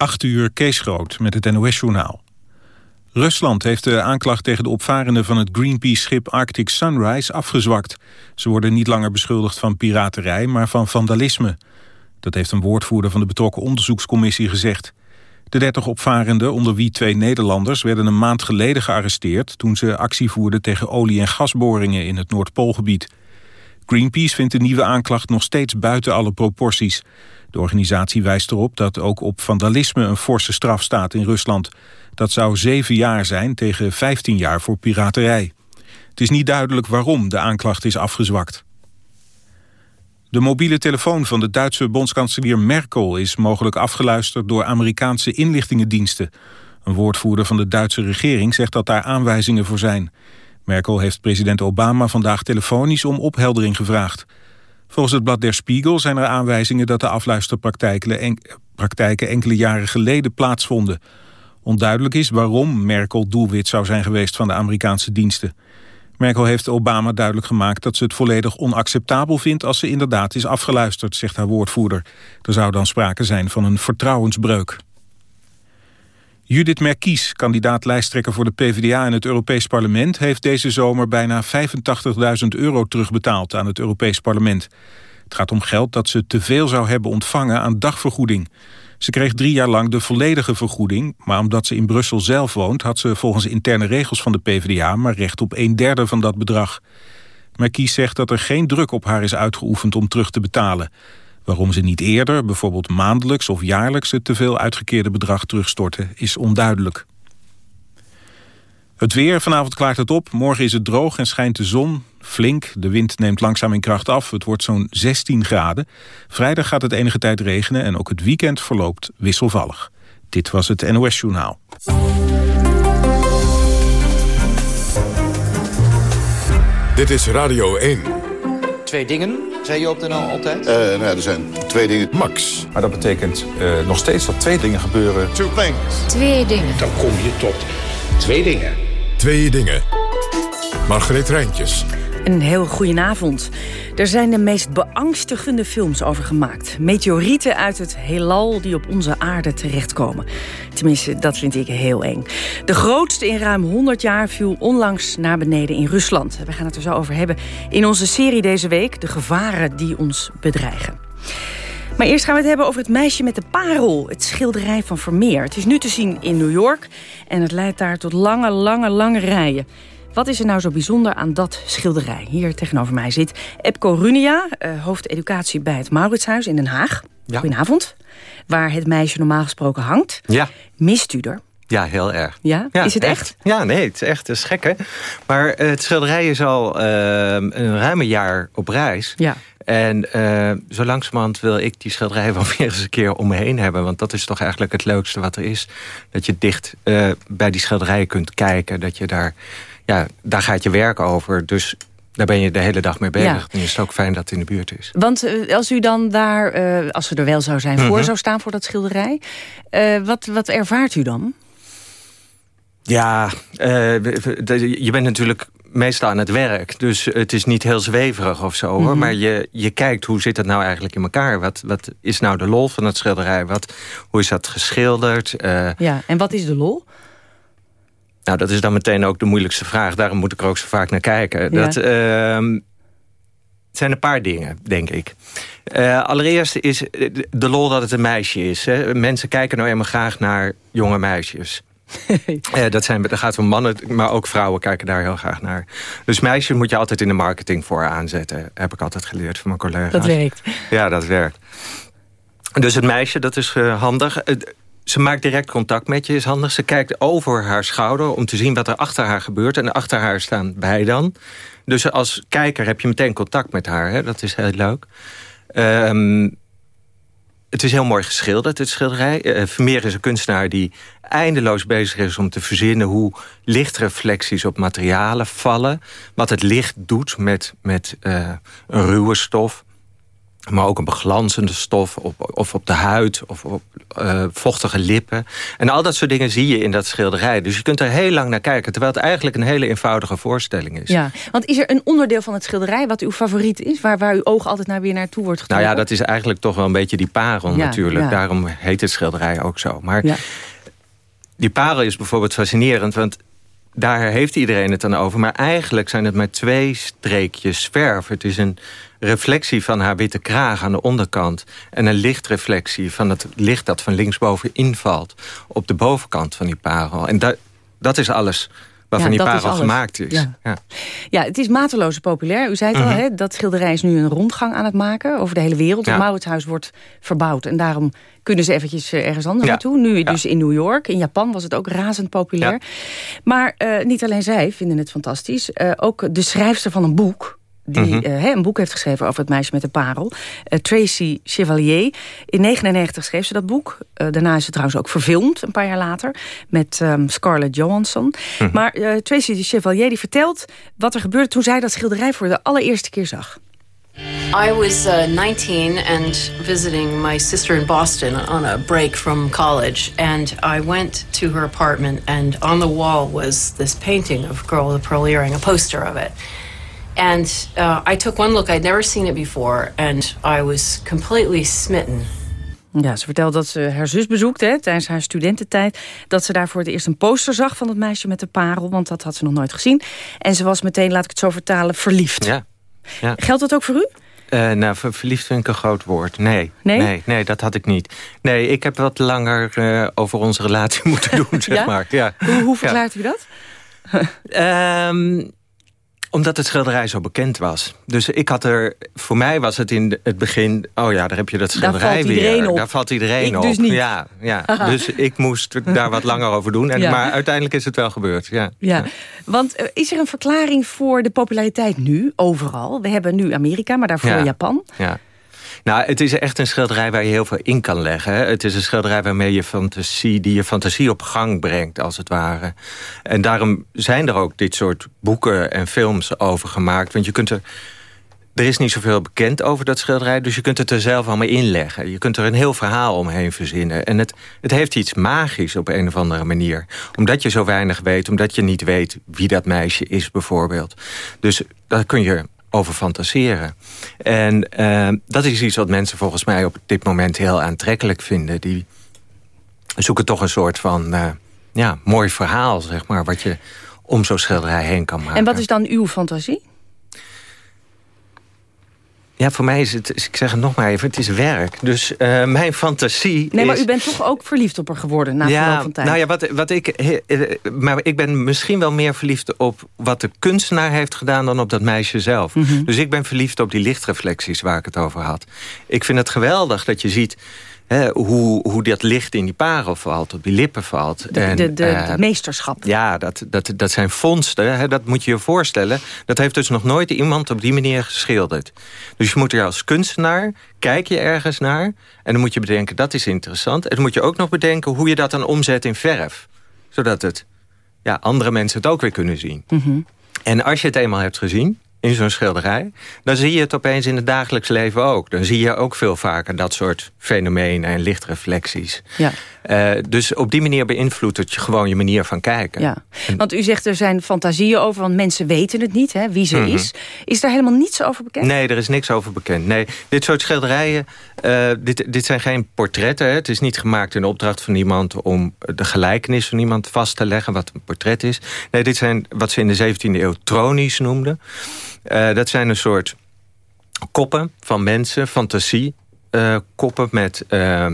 8 uur Kees Groot met het NOS-journaal. Rusland heeft de aanklacht tegen de opvarenden van het Greenpeace-schip Arctic Sunrise afgezwakt. Ze worden niet langer beschuldigd van piraterij, maar van vandalisme. Dat heeft een woordvoerder van de betrokken onderzoekscommissie gezegd. De 30 opvarenden, onder wie twee Nederlanders, werden een maand geleden gearresteerd... toen ze actie voerden tegen olie- en gasboringen in het Noordpoolgebied. Greenpeace vindt de nieuwe aanklacht nog steeds buiten alle proporties. De organisatie wijst erop dat ook op vandalisme een forse straf staat in Rusland. Dat zou zeven jaar zijn tegen 15 jaar voor piraterij. Het is niet duidelijk waarom de aanklacht is afgezwakt. De mobiele telefoon van de Duitse bondskanselier Merkel... is mogelijk afgeluisterd door Amerikaanse inlichtingendiensten. Een woordvoerder van de Duitse regering zegt dat daar aanwijzingen voor zijn. Merkel heeft president Obama vandaag telefonisch om opheldering gevraagd. Volgens het blad Der Spiegel zijn er aanwijzingen dat de afluisterpraktijken enkele jaren geleden plaatsvonden. Onduidelijk is waarom Merkel doelwit zou zijn geweest van de Amerikaanse diensten. Merkel heeft Obama duidelijk gemaakt dat ze het volledig onacceptabel vindt als ze inderdaad is afgeluisterd, zegt haar woordvoerder. Er zou dan sprake zijn van een vertrouwensbreuk. Judith Merkies, kandidaat lijsttrekker voor de PvdA in het Europees Parlement... heeft deze zomer bijna 85.000 euro terugbetaald aan het Europees Parlement. Het gaat om geld dat ze te veel zou hebben ontvangen aan dagvergoeding. Ze kreeg drie jaar lang de volledige vergoeding... maar omdat ze in Brussel zelf woont... had ze volgens interne regels van de PvdA... maar recht op een derde van dat bedrag. Merkies zegt dat er geen druk op haar is uitgeoefend om terug te betalen. Waarom ze niet eerder, bijvoorbeeld maandelijks of jaarlijks... het teveel uitgekeerde bedrag terugstorten, is onduidelijk. Het weer, vanavond klaart het op. Morgen is het droog en schijnt de zon flink. De wind neemt langzaam in kracht af. Het wordt zo'n 16 graden. Vrijdag gaat het enige tijd regenen en ook het weekend verloopt wisselvallig. Dit was het NOS Journaal. Dit is Radio 1. Twee dingen, zei je op de NL altijd? Uh, nou, er zijn twee dingen. Max. Maar dat betekent uh, nog steeds dat twee dingen gebeuren. Two things. Twee dingen. Dan kom je tot twee dingen. Twee dingen. Margreet Rijntjes. Een heel goedenavond. Er zijn de meest beangstigende films over gemaakt. Meteorieten uit het heelal die op onze aarde terechtkomen. Tenminste, dat vind ik heel eng. De grootste in ruim 100 jaar viel onlangs naar beneden in Rusland. We gaan het er zo over hebben in onze serie deze week. De gevaren die ons bedreigen. Maar eerst gaan we het hebben over het meisje met de parel. Het schilderij van Vermeer. Het is nu te zien in New York. En het leidt daar tot lange, lange, lange rijen. Wat is er nou zo bijzonder aan dat schilderij? Hier tegenover mij zit Epco Runia, uh, hoofdeducatie bij het Mauritshuis in Den Haag. Ja. Goedenavond. Waar het meisje normaal gesproken hangt. Ja. Mist u er? Ja, heel erg. Ja? is het echt? Ja, nee, het is echt. Het is gek, hè? Maar uh, het schilderij is al uh, een ruime jaar op reis. Ja. En uh, zo langzamerhand wil ik die schilderij wel weer eens een keer om me heen hebben. Want dat is toch eigenlijk het leukste wat er is. Dat je dicht bij die schilderijen kunt kijken. Dat je daar ja, daar gaat je werk over. Dus daar ben je de hele dag mee bezig. Ja. En is het ook fijn dat het in de buurt is. Want uh, als u dan daar, uh, als ze er wel zou zijn, mm -hmm. voor zou staan voor dat schilderij. Uh, wat, wat ervaart u dan? Ja, je bent natuurlijk meestal aan het werk. Dus het is niet heel zweverig of zo. Mm -hmm. Maar je, je kijkt, hoe zit het nou eigenlijk in elkaar? Wat, wat is nou de lol van het schilderij? Wat, hoe is dat geschilderd? ja, en wat is de lol? Nou, dat is dan meteen ook de moeilijkste vraag. Daarom moet ik er ook zo vaak naar kijken. Ja. Dat uh, zijn een paar dingen, denk ik. Uh, allereerst is de lol dat het een meisje is. Hè. Mensen kijken nou helemaal graag naar jonge meisjes. uh, dat, zijn, dat gaat om mannen, maar ook vrouwen kijken daar heel graag naar. Dus meisjes moet je altijd in de marketing voor aanzetten. Heb ik altijd geleerd van mijn collega's. Dat werkt. Ja, dat werkt. Dus het meisje, dat is handig ze maakt direct contact met je, is handig. Ze kijkt over haar schouder om te zien wat er achter haar gebeurt. En achter haar staan wij dan. Dus als kijker heb je meteen contact met haar. Hè? Dat is heel leuk. Um, het is heel mooi geschilderd, het schilderij. Uh, Vermeer is een kunstenaar die eindeloos bezig is om te verzinnen... hoe lichtreflecties op materialen vallen. Wat het licht doet met, met uh, een ruwe stof. Maar ook een beglanzende stof op, of op de huid of op uh, vochtige lippen. En al dat soort dingen zie je in dat schilderij. Dus je kunt er heel lang naar kijken, terwijl het eigenlijk een hele eenvoudige voorstelling is. Ja, want is er een onderdeel van het schilderij wat uw favoriet is, waar, waar uw oog altijd naar weer naartoe wordt getrokken? Nou ja, dat is eigenlijk toch wel een beetje die parel natuurlijk. Daarom heet het schilderij ook zo. Maar ja. die parel is bijvoorbeeld fascinerend, want daar heeft iedereen het dan over. Maar eigenlijk zijn het maar twee streekjes verf. Het is een reflectie van haar witte kraag aan de onderkant... en een lichtreflectie van het licht dat van linksboven invalt... op de bovenkant van die parel. En dat, dat is alles waarvan die parel gemaakt is. Ja. ja. Ja. het is mateloos populair. U zei het al, mhm. hè, dat schilderij is nu een rondgang aan het maken... over de hele wereld. Het Mauritshuis wordt verbouwd. En daarom kunnen ze eventjes eh, ergens anders naartoe. Nu dus in New York. In Japan was het ook razend populair. Maar uh, niet alleen zij vinden het fantastisch. Uh, ook de schrijfster van een boek die mm een boek heeft geschreven over het meisje met de parel. Uh, Tracy Chevalier. In 1999 schreef ze dat boek. Uh, daarna is het trouwens ook verfilmd, een paar jaar later. Met um, Scarlett Johansson. Mm -hmm. Maar Tracy Chevalier die vertelt wat er gebeurde... toen zij dat schilderij voor de allereerste keer zag. I was uh, 19 and visiting my sister in Boston on a break from college. And I went to her apartment, and on the wall was this painting of Girl with a Pearl Earring, a poster of it. And uh, I took one look, I'd never seen it before, and I was completely smitten. Ja, ze vertelde dat ze haar zus bezoekte tijdens haar studententijd. Dat ze daar voor het eerst een poster zag van het meisje met de parel. Want dat had ze nog nooit gezien. En ze was meteen, laat ik het zo vertalen, verliefd. Ja. ja. Geldt dat ook voor u? Uh, nou, verliefd vind ik een groot woord. Nee, nee, nee, nee, dat had ik niet. Nee, ik heb wat langer uh, over onze relatie moeten doen, zeg ja? maar. Ja. Hoe, hoe verklaart u dat? um, omdat het schilderij zo bekend was. Dus ik had er, voor mij was het in het begin... oh ja, daar heb je dat schilderij daar weer. Op. Daar valt iedereen ik op. Dus niet. Ja, ja. dus ik moest daar wat langer over doen. En, Maar uiteindelijk is het wel gebeurd. Ja. Ja. Want eh, is er een verklaring voor de populariteit nu, overal? We hebben nu Amerika, maar daarvoor Japan. Ja. Nou, het is echt een schilderij waar je heel veel in kan leggen. Het is een schilderij waarmee je fantasie, die je fantasie op gang brengt, als het ware. En daarom zijn er ook dit soort boeken en films over gemaakt. Want je kunt er... Er is niet zoveel bekend over dat schilderij, dus je kunt het er zelf allemaal inleggen. Je kunt er een heel verhaal omheen verzinnen. En het, het heeft iets magisch op een of andere manier. Omdat je zo weinig weet, omdat je niet weet wie dat meisje is bijvoorbeeld. Dus dat kun je over fantaseren. En uh, dat is iets wat mensen volgens mij op dit moment heel aantrekkelijk vinden. Die zoeken toch een soort van uh, ja, mooi verhaal, zeg maar... wat je om zo'n schilderij heen kan maken. En wat is dan uw fantasie? Ja, voor mij is het, ik zeg het nog maar even, het is werk. Dus uh, mijn fantasie Nee, maar u bent toch ook verliefd op haar geworden na ja, verloop van tijd? Nou ja, wat, wat ik, eh, maar ik ben misschien wel meer verliefd op wat de kunstenaar heeft gedaan... dan op dat meisje zelf. Mm -hmm. Dus ik ben verliefd op die lichtreflecties waar ik het over had. Ik vind het geweldig dat je ziet hoe, hoe dat licht in die parel valt, op die lippen valt. De, en, de, de, uh, meesterschap. Ja, dat, dat, dat zijn vondsten, hè, dat moet je je voorstellen. Dat heeft dus nog nooit iemand op die manier geschilderd. Dus je moet er als kunstenaar, kijk je ergens naar... en dan moet je bedenken, dat is interessant. En dan moet je ook nog bedenken hoe je dat dan omzet in verf. Zodat het, ja, andere mensen het ook weer kunnen zien. Mm -hmm. En als je het eenmaal hebt gezien in zo'n schilderij... dan zie je het opeens in het dagelijks leven ook. Dan zie je ook veel vaker dat soort fenomenen en lichtreflecties. Ja. Uh, dus op die manier beïnvloedt het je gewoon je manier van kijken. Ja. Want u zegt er zijn fantasieën over, want mensen weten het niet, hè, wie ze mm -hmm. is. Is daar helemaal niets over bekend? Nee, er is niks over bekend. Nee, dit soort schilderijen, uh, dit, dit zijn geen portretten. Hè. Het is niet gemaakt in opdracht van iemand... om de gelijkenis van iemand vast te leggen, wat een portret is. Nee, dit zijn wat ze in de 17e eeuw tronies noemden. Uh, dat zijn een soort koppen van mensen, fantasie. Uh, koppen met uh,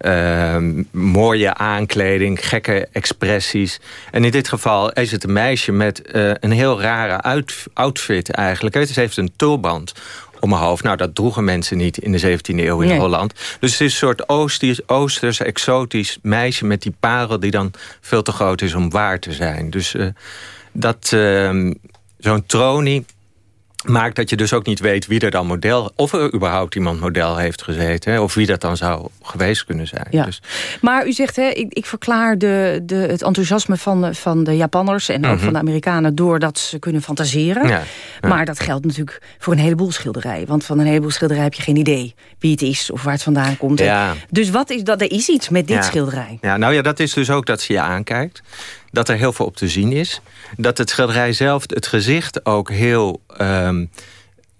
uh, mooie aankleding, gekke expressies. En in dit geval is het een meisje met uh, een heel rare uit, outfit eigenlijk. Het heeft een tulband om haar hoofd. Nou, dat droegen mensen niet in de 17e eeuw in nee. Holland. Dus het is een soort oosters, oosters, exotisch meisje met die parel... die dan veel te groot is om waar te zijn. Dus dat zo'n tronie maakt dat je dus ook niet weet wie er dan model... of er überhaupt iemand model heeft gezeten... Hè, of wie dat dan zou geweest kunnen zijn. Ja. Dus, Maar u zegt, hè, ik, ik verklaar de, de, het enthousiasme van, van de Japanners... en ook Mhm. van de Amerikanen doordat ze kunnen fantaseren. ja, ja. Maar dat geldt natuurlijk voor een heleboel schilderijen. Want van een heleboel schilderijen heb je geen idee wie het is... of waar het vandaan komt. Ja. Dus wat is dat? Er is iets met dit schilderij. Ja, nou ja, dat is dus ook dat ze je aankijkt. Dat er heel veel op te zien is. Dat het schilderij zelf, het gezicht ook heel ehm,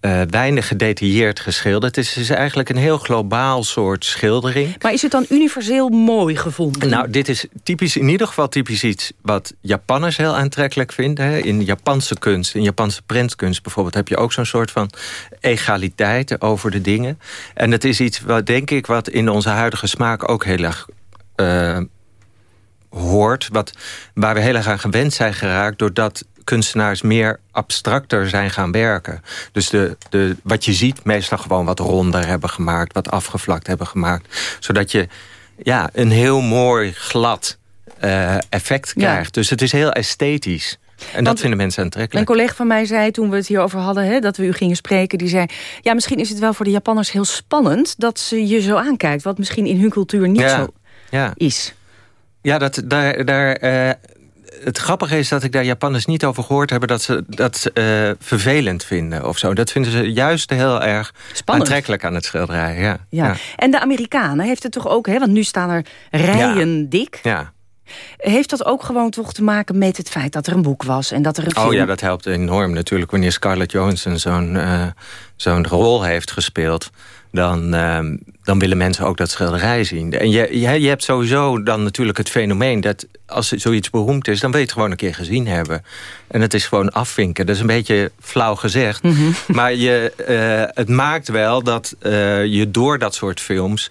eh, weinig gedetailleerd geschilderd is. Het is eigenlijk een heel globaal soort schildering. Maar is het dan universeel mooi gevonden? Nou, dit is typisch, in ieder geval typisch iets wat Japanners heel aantrekkelijk vinden. Hè. In Japanse kunst, in Japanse prentkunst bijvoorbeeld... heb je ook zo'n soort van egaliteit over de dingen. En het is iets wat, denk ik, wat in onze huidige smaak ook heel erg... eh, hoort, wat, waar we heel erg aan gewend zijn geraakt... doordat kunstenaars meer abstracter zijn gaan werken. Dus de, de, wat je ziet, meestal gewoon wat ronder hebben gemaakt... wat afgevlakt hebben gemaakt. Zodat je ja, een heel mooi, glad eh, effect Ja. krijgt. Dus het is heel esthetisch. En dat vinden mensen Een aantrekkelijk. collega van mij zei toen we het hierover hadden... Hè, dat we u gingen spreken, die zei... ja, misschien is het wel voor de Japanners heel spannend... dat ze je zo aankijkt, wat misschien in hun cultuur niet Ja. zo Ja, is. Ja dat, daar, daar, eh, het grappige is dat ik daar Japanners niet over gehoord heb... dat ze dat eh, vervelend vinden of zo. Dat vinden ze juist heel erg Spannend. aantrekkelijk aan het schilderij. Ja, Ja. ja. En de Amerikanen heeft het toch ook, hè, want nu staan er rijen dik. ja. Heeft dat ook gewoon toch te maken met het feit dat er een boek was en dat er een film... Oh ja, dat helpt enorm natuurlijk. Wanneer Scarlett Johansson zo'n eh, zo'n rol heeft gespeeld... Dan, ehm, dan willen mensen ook dat schilderij zien. En je, je, je hebt sowieso dan natuurlijk het fenomeen... dat als zoiets beroemd is, dan wil je het gewoon een keer gezien hebben. En het is gewoon afvinken. Dat is een beetje flauw gezegd. Maar je, eh, het maakt wel dat eh, je door dat soort films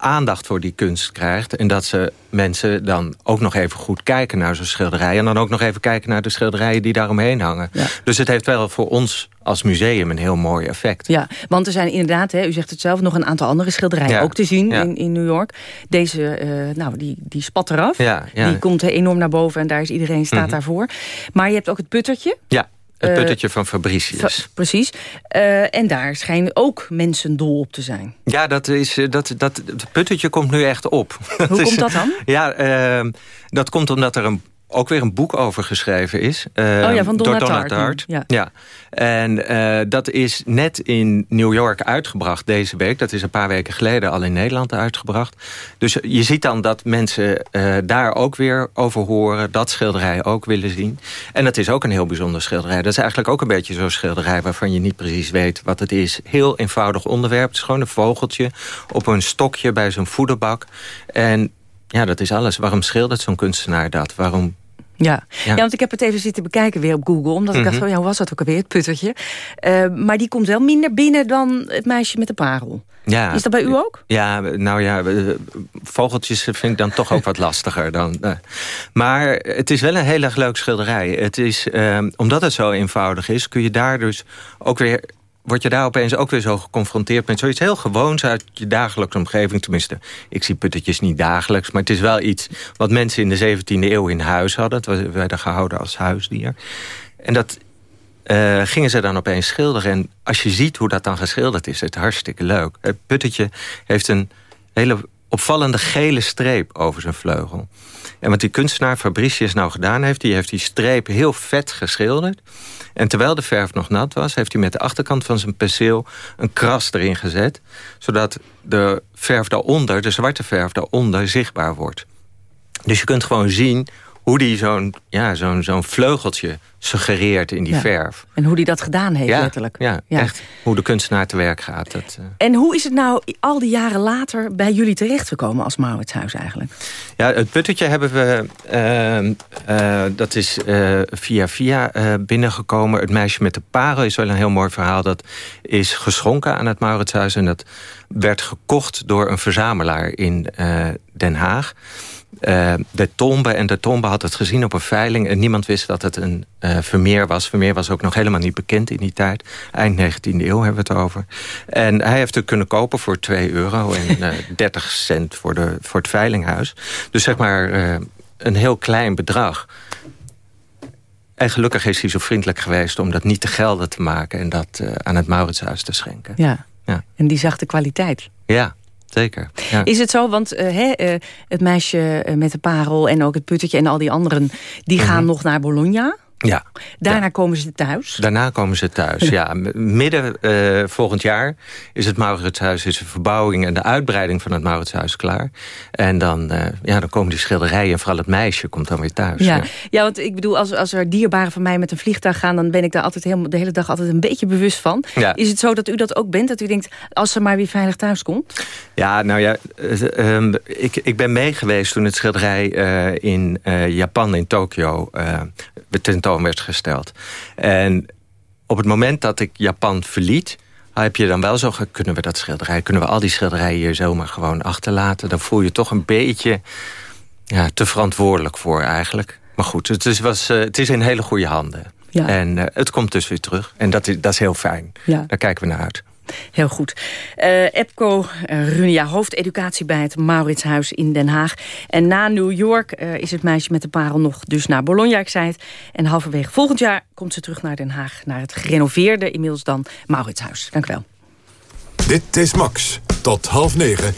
aandacht voor die kunst krijgt. En dat ze mensen dan ook nog even goed kijken naar zo'n schilderij. En dan ook nog even kijken naar de schilderijen die daaromheen hangen. Ja. Dus het heeft wel voor ons als museum een heel mooi effect. Ja, want er zijn inderdaad, hè, u zegt het zelf, nog een aantal andere schilderijen Ja. ook te zien Ja. in, in New York. Deze, eh, nou, die, die spat eraf. Die komt enorm naar boven en daar is iedereen staat Mhm. daarvoor. Maar je hebt ook het puttertje. Ja, het Eh, puttetje van Fabricius. Precies. Eh, en daar schijnen ook mensen dol op te zijn. Ja, dat is, eh, dat, dat, het puttetje komt nu echt op. Hoe komt dat dan? Ja, ehm, dat komt omdat er een, ook weer een boek over geschreven is. ehm, Oh ja, van Donna door Donna Tartt. Ja. Ja. En eh, dat is net in New York uitgebracht deze week. Dat is een paar weken geleden al in Nederland uitgebracht. Dus je ziet dan dat mensen eh, daar ook weer over horen. Dat schilderij ook willen zien. En dat is ook een heel bijzonder schilderij. Dat is eigenlijk ook een beetje zo'n schilderij... waarvan je niet precies weet wat het is. Heel eenvoudig onderwerp. Het is gewoon een vogeltje op een stokje bij zo'n voederbak. En ja, dat is alles. Waarom schildert zo'n kunstenaar dat? Waarom Ja. Ja. Ja. want ik heb het even zitten bekijken weer op Google. Omdat ik dacht, Mhm. van, ja, hoe was dat ook alweer, het puttertje? Eh, maar die komt wel minder binnen dan het meisje met de parel. Ja, Is dat bij u ook? Ja, nou ja, vogeltjes vind ik dan toch ook wat lastiger. Dan, eh. Maar het is wel een heel erg leuk schilderij. Het is, eh, omdat het zo eenvoudig is, kun je daar dus ook weer... Word je daar opeens ook weer zo geconfronteerd met zoiets heel gewoons uit je dagelijkse omgeving. Tenminste, ik zie puttetjes niet dagelijks, maar het is wel iets wat mensen in de 17e eeuw in huis hadden. Was- werden gehouden als huisdier. En dat eh, gingen ze dan opeens schilderen. En als je ziet hoe dat dan geschilderd is, is het hartstikke leuk. Het puttetje heeft een hele opvallende gele streep over zijn vleugel. En wat die kunstenaar Fabricius nou gedaan heeft... die heeft die streep heel vet geschilderd. En terwijl de verf nog nat was... heeft hij met de achterkant van zijn penseel een kras erin gezet... zodat de verf daaronder, de zwarte verf daaronder, zichtbaar wordt. Dus je kunt gewoon zien hoe die zo'n ja, zo'n zo'n vleugeltje suggereert in die Ja. verf. En hoe die dat gedaan heeft, Ja, letterlijk. ja, Ja. echt hoe de kunstenaar te werk gaat. Dat, eh. En hoe is het nou al die jaren later bij jullie terechtgekomen als Mauritshuis eigenlijk? Ja, het puttetje hebben we, ehm, eh, dat is eh, via via binnengekomen. Het meisje met de parel is wel een heel mooi verhaal. Dat is geschonken aan het Mauritshuis. En dat werd gekocht door een verzamelaar in Den Haag. Eh, de Tombe en de Tombe had het gezien op een veiling... en niemand wist dat het een eh, Vermeer was. Vermeer was ook nog helemaal niet bekend in die tijd. Eind 19e eeuw hebben we het over. En hij heeft het kunnen kopen voor 2 euro... en eh 30 cent voor, de, voor het veilinghuis. Dus zeg maar een heel klein bedrag. En gelukkig is hij zo vriendelijk geweest om dat niet te gelden te maken... en dat uh, aan het Mauritshuis te schenken. Ja. ja, en die zag de kwaliteit. Ja, zeker. Ja. Is het zo, want uh, he, uh, het meisje met de parel en ook het puttetje... en al die anderen, die gaan mm -hmm. nog naar Bologna... Ja. Daarna ja. komen ze thuis? Daarna komen ze thuis, ja. Midden uh, volgend jaar is het Mauritshuis... is de verbouwing en de uitbreiding van het Mauritshuis klaar. En dan, uh, ja, dan komen die schilderijen... en vooral het meisje komt dan weer thuis. Ja, ja. ja want ik bedoel, als, als er dierbaren van mij met een vliegtuig gaan... dan ben ik daar altijd helemaal, de hele dag altijd een beetje bewust van. Ja. Is het zo dat u dat ook bent? Dat u denkt, als ze maar weer veilig thuis komt? Ja, nou ja, uh, um, ik, ik ben mee geweest toen het schilderij in Japan, in Tokio... tentoon werd gesteld. En op het moment dat ik Japan verliet... heb je dan wel zo, kunnen we dat schilderij... kunnen we al die schilderijen hier zomaar gewoon achterlaten... dan voel je toch een beetje ja, te verantwoordelijk voor eigenlijk. Maar goed, het is, was, uh, het is in hele goede handen. Ja. En uh, het komt dus weer terug. En dat is, dat is heel fijn. Ja. Daar kijken we naar uit. Heel goed. Uh, Epco uh, Runia, hoofdeducatie bij het Mauritshuis in Den Haag. En na New York uh, is het meisje met de parel nog dus naar Bologna, ik zei het. En halverwege volgend jaar komt ze terug naar Den Haag... naar het gerenoveerde, inmiddels dan, Mauritshuis. Dank u wel. Dit is Max. Tot half negen.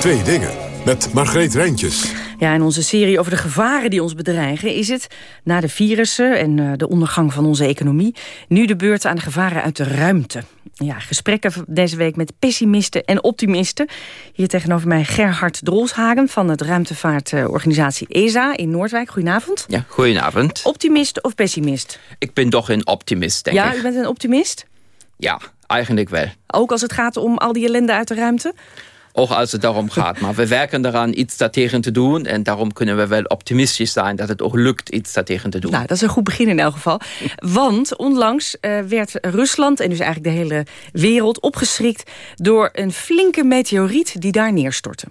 Twee dingen. Met Margreet Rijntjes. Ja, in onze serie over de gevaren die ons bedreigen... is het, na de virussen en de ondergang van onze economie... nu de beurt aan de gevaren uit de ruimte. Ja, gesprekken deze week met pessimisten en optimisten. Hier tegenover mij Gerhard Drolshagen van het ruimtevaartorganisatie ESA in Noordwijk. Goedenavond. Ja, goedenavond. Optimist of pessimist? Ik ben toch een optimist, denk ja, ik. Ja, u bent een optimist? Ja, eigenlijk wel. Ook als het gaat om al die ellende uit de ruimte? Ook als het daarom gaat. Maar we werken eraan iets daartegen te doen. En daarom kunnen we wel optimistisch zijn dat het ook lukt iets daartegen te doen. Nou, dat is een goed begin in elk geval. Want onlangs uh, werd Rusland en dus eigenlijk de hele wereld opgeschrikt... door een flinke meteoriet die daar neerstortte.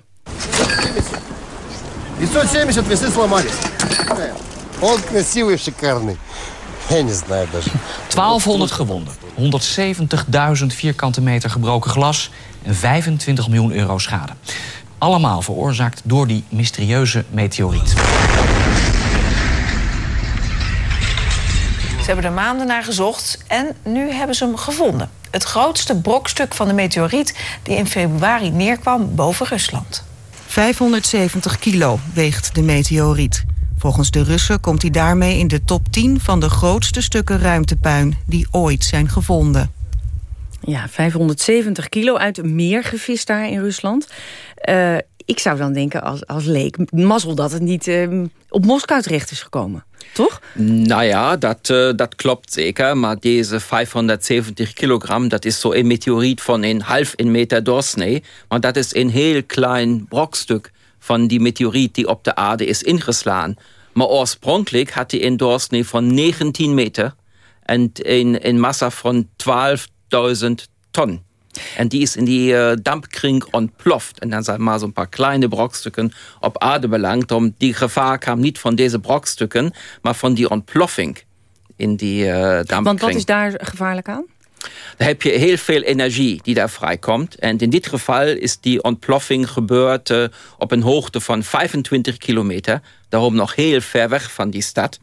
570 весы сломались. Он красивый, шикарный. Я не знаю даже. 1200 gewonden, 170.000 vierkante meter gebroken glas en 25 miljoen euro schade. Allemaal veroorzaakt door die mysterieuze meteoriet. Ze hebben er maanden naar gezocht en nu hebben ze hem gevonden. Het grootste brokstuk van de meteoriet die in februari neerkwam boven Rusland. 570 kilo weegt de meteoriet. Volgens de Russen komt hij daarmee in de top 10 van de grootste stukken ruimtepuin die ooit zijn gevonden. Ja, 570 kilo uit meer gevist daar in Rusland. Uh, ik zou dan denken als, als leek, mazzel dat het niet uh, op Moskou terecht is gekomen. Toch? Nou ja, dat, uh, dat klopt zeker. Maar deze 570 kilogram, dat is zo een meteoriet van een half een meter doorsnee. Maar dat is een heel klein brokstuk van die meteoriet die op de aarde is ingeslaan. Maar oorspronkelijk had hij een doorsnee van 19 meter en een, een massa van 12.000 ton. En die is in die uh, dampkring ontploft. En dan zijn maar zo'n paar kleine brokstukken op aarde belangt. Om die gevaar kwam niet van deze brokstukken, maar van die ontploffing in die dampkring. Want wat is daar gevaarlijk aan? Dan heb je heel veel energie die daar vrijkomt. En in dit geval is die ontploffing gebeurd uh, op een hoogte van 25 kilometer. Daarom nog heel ver weg van die stad.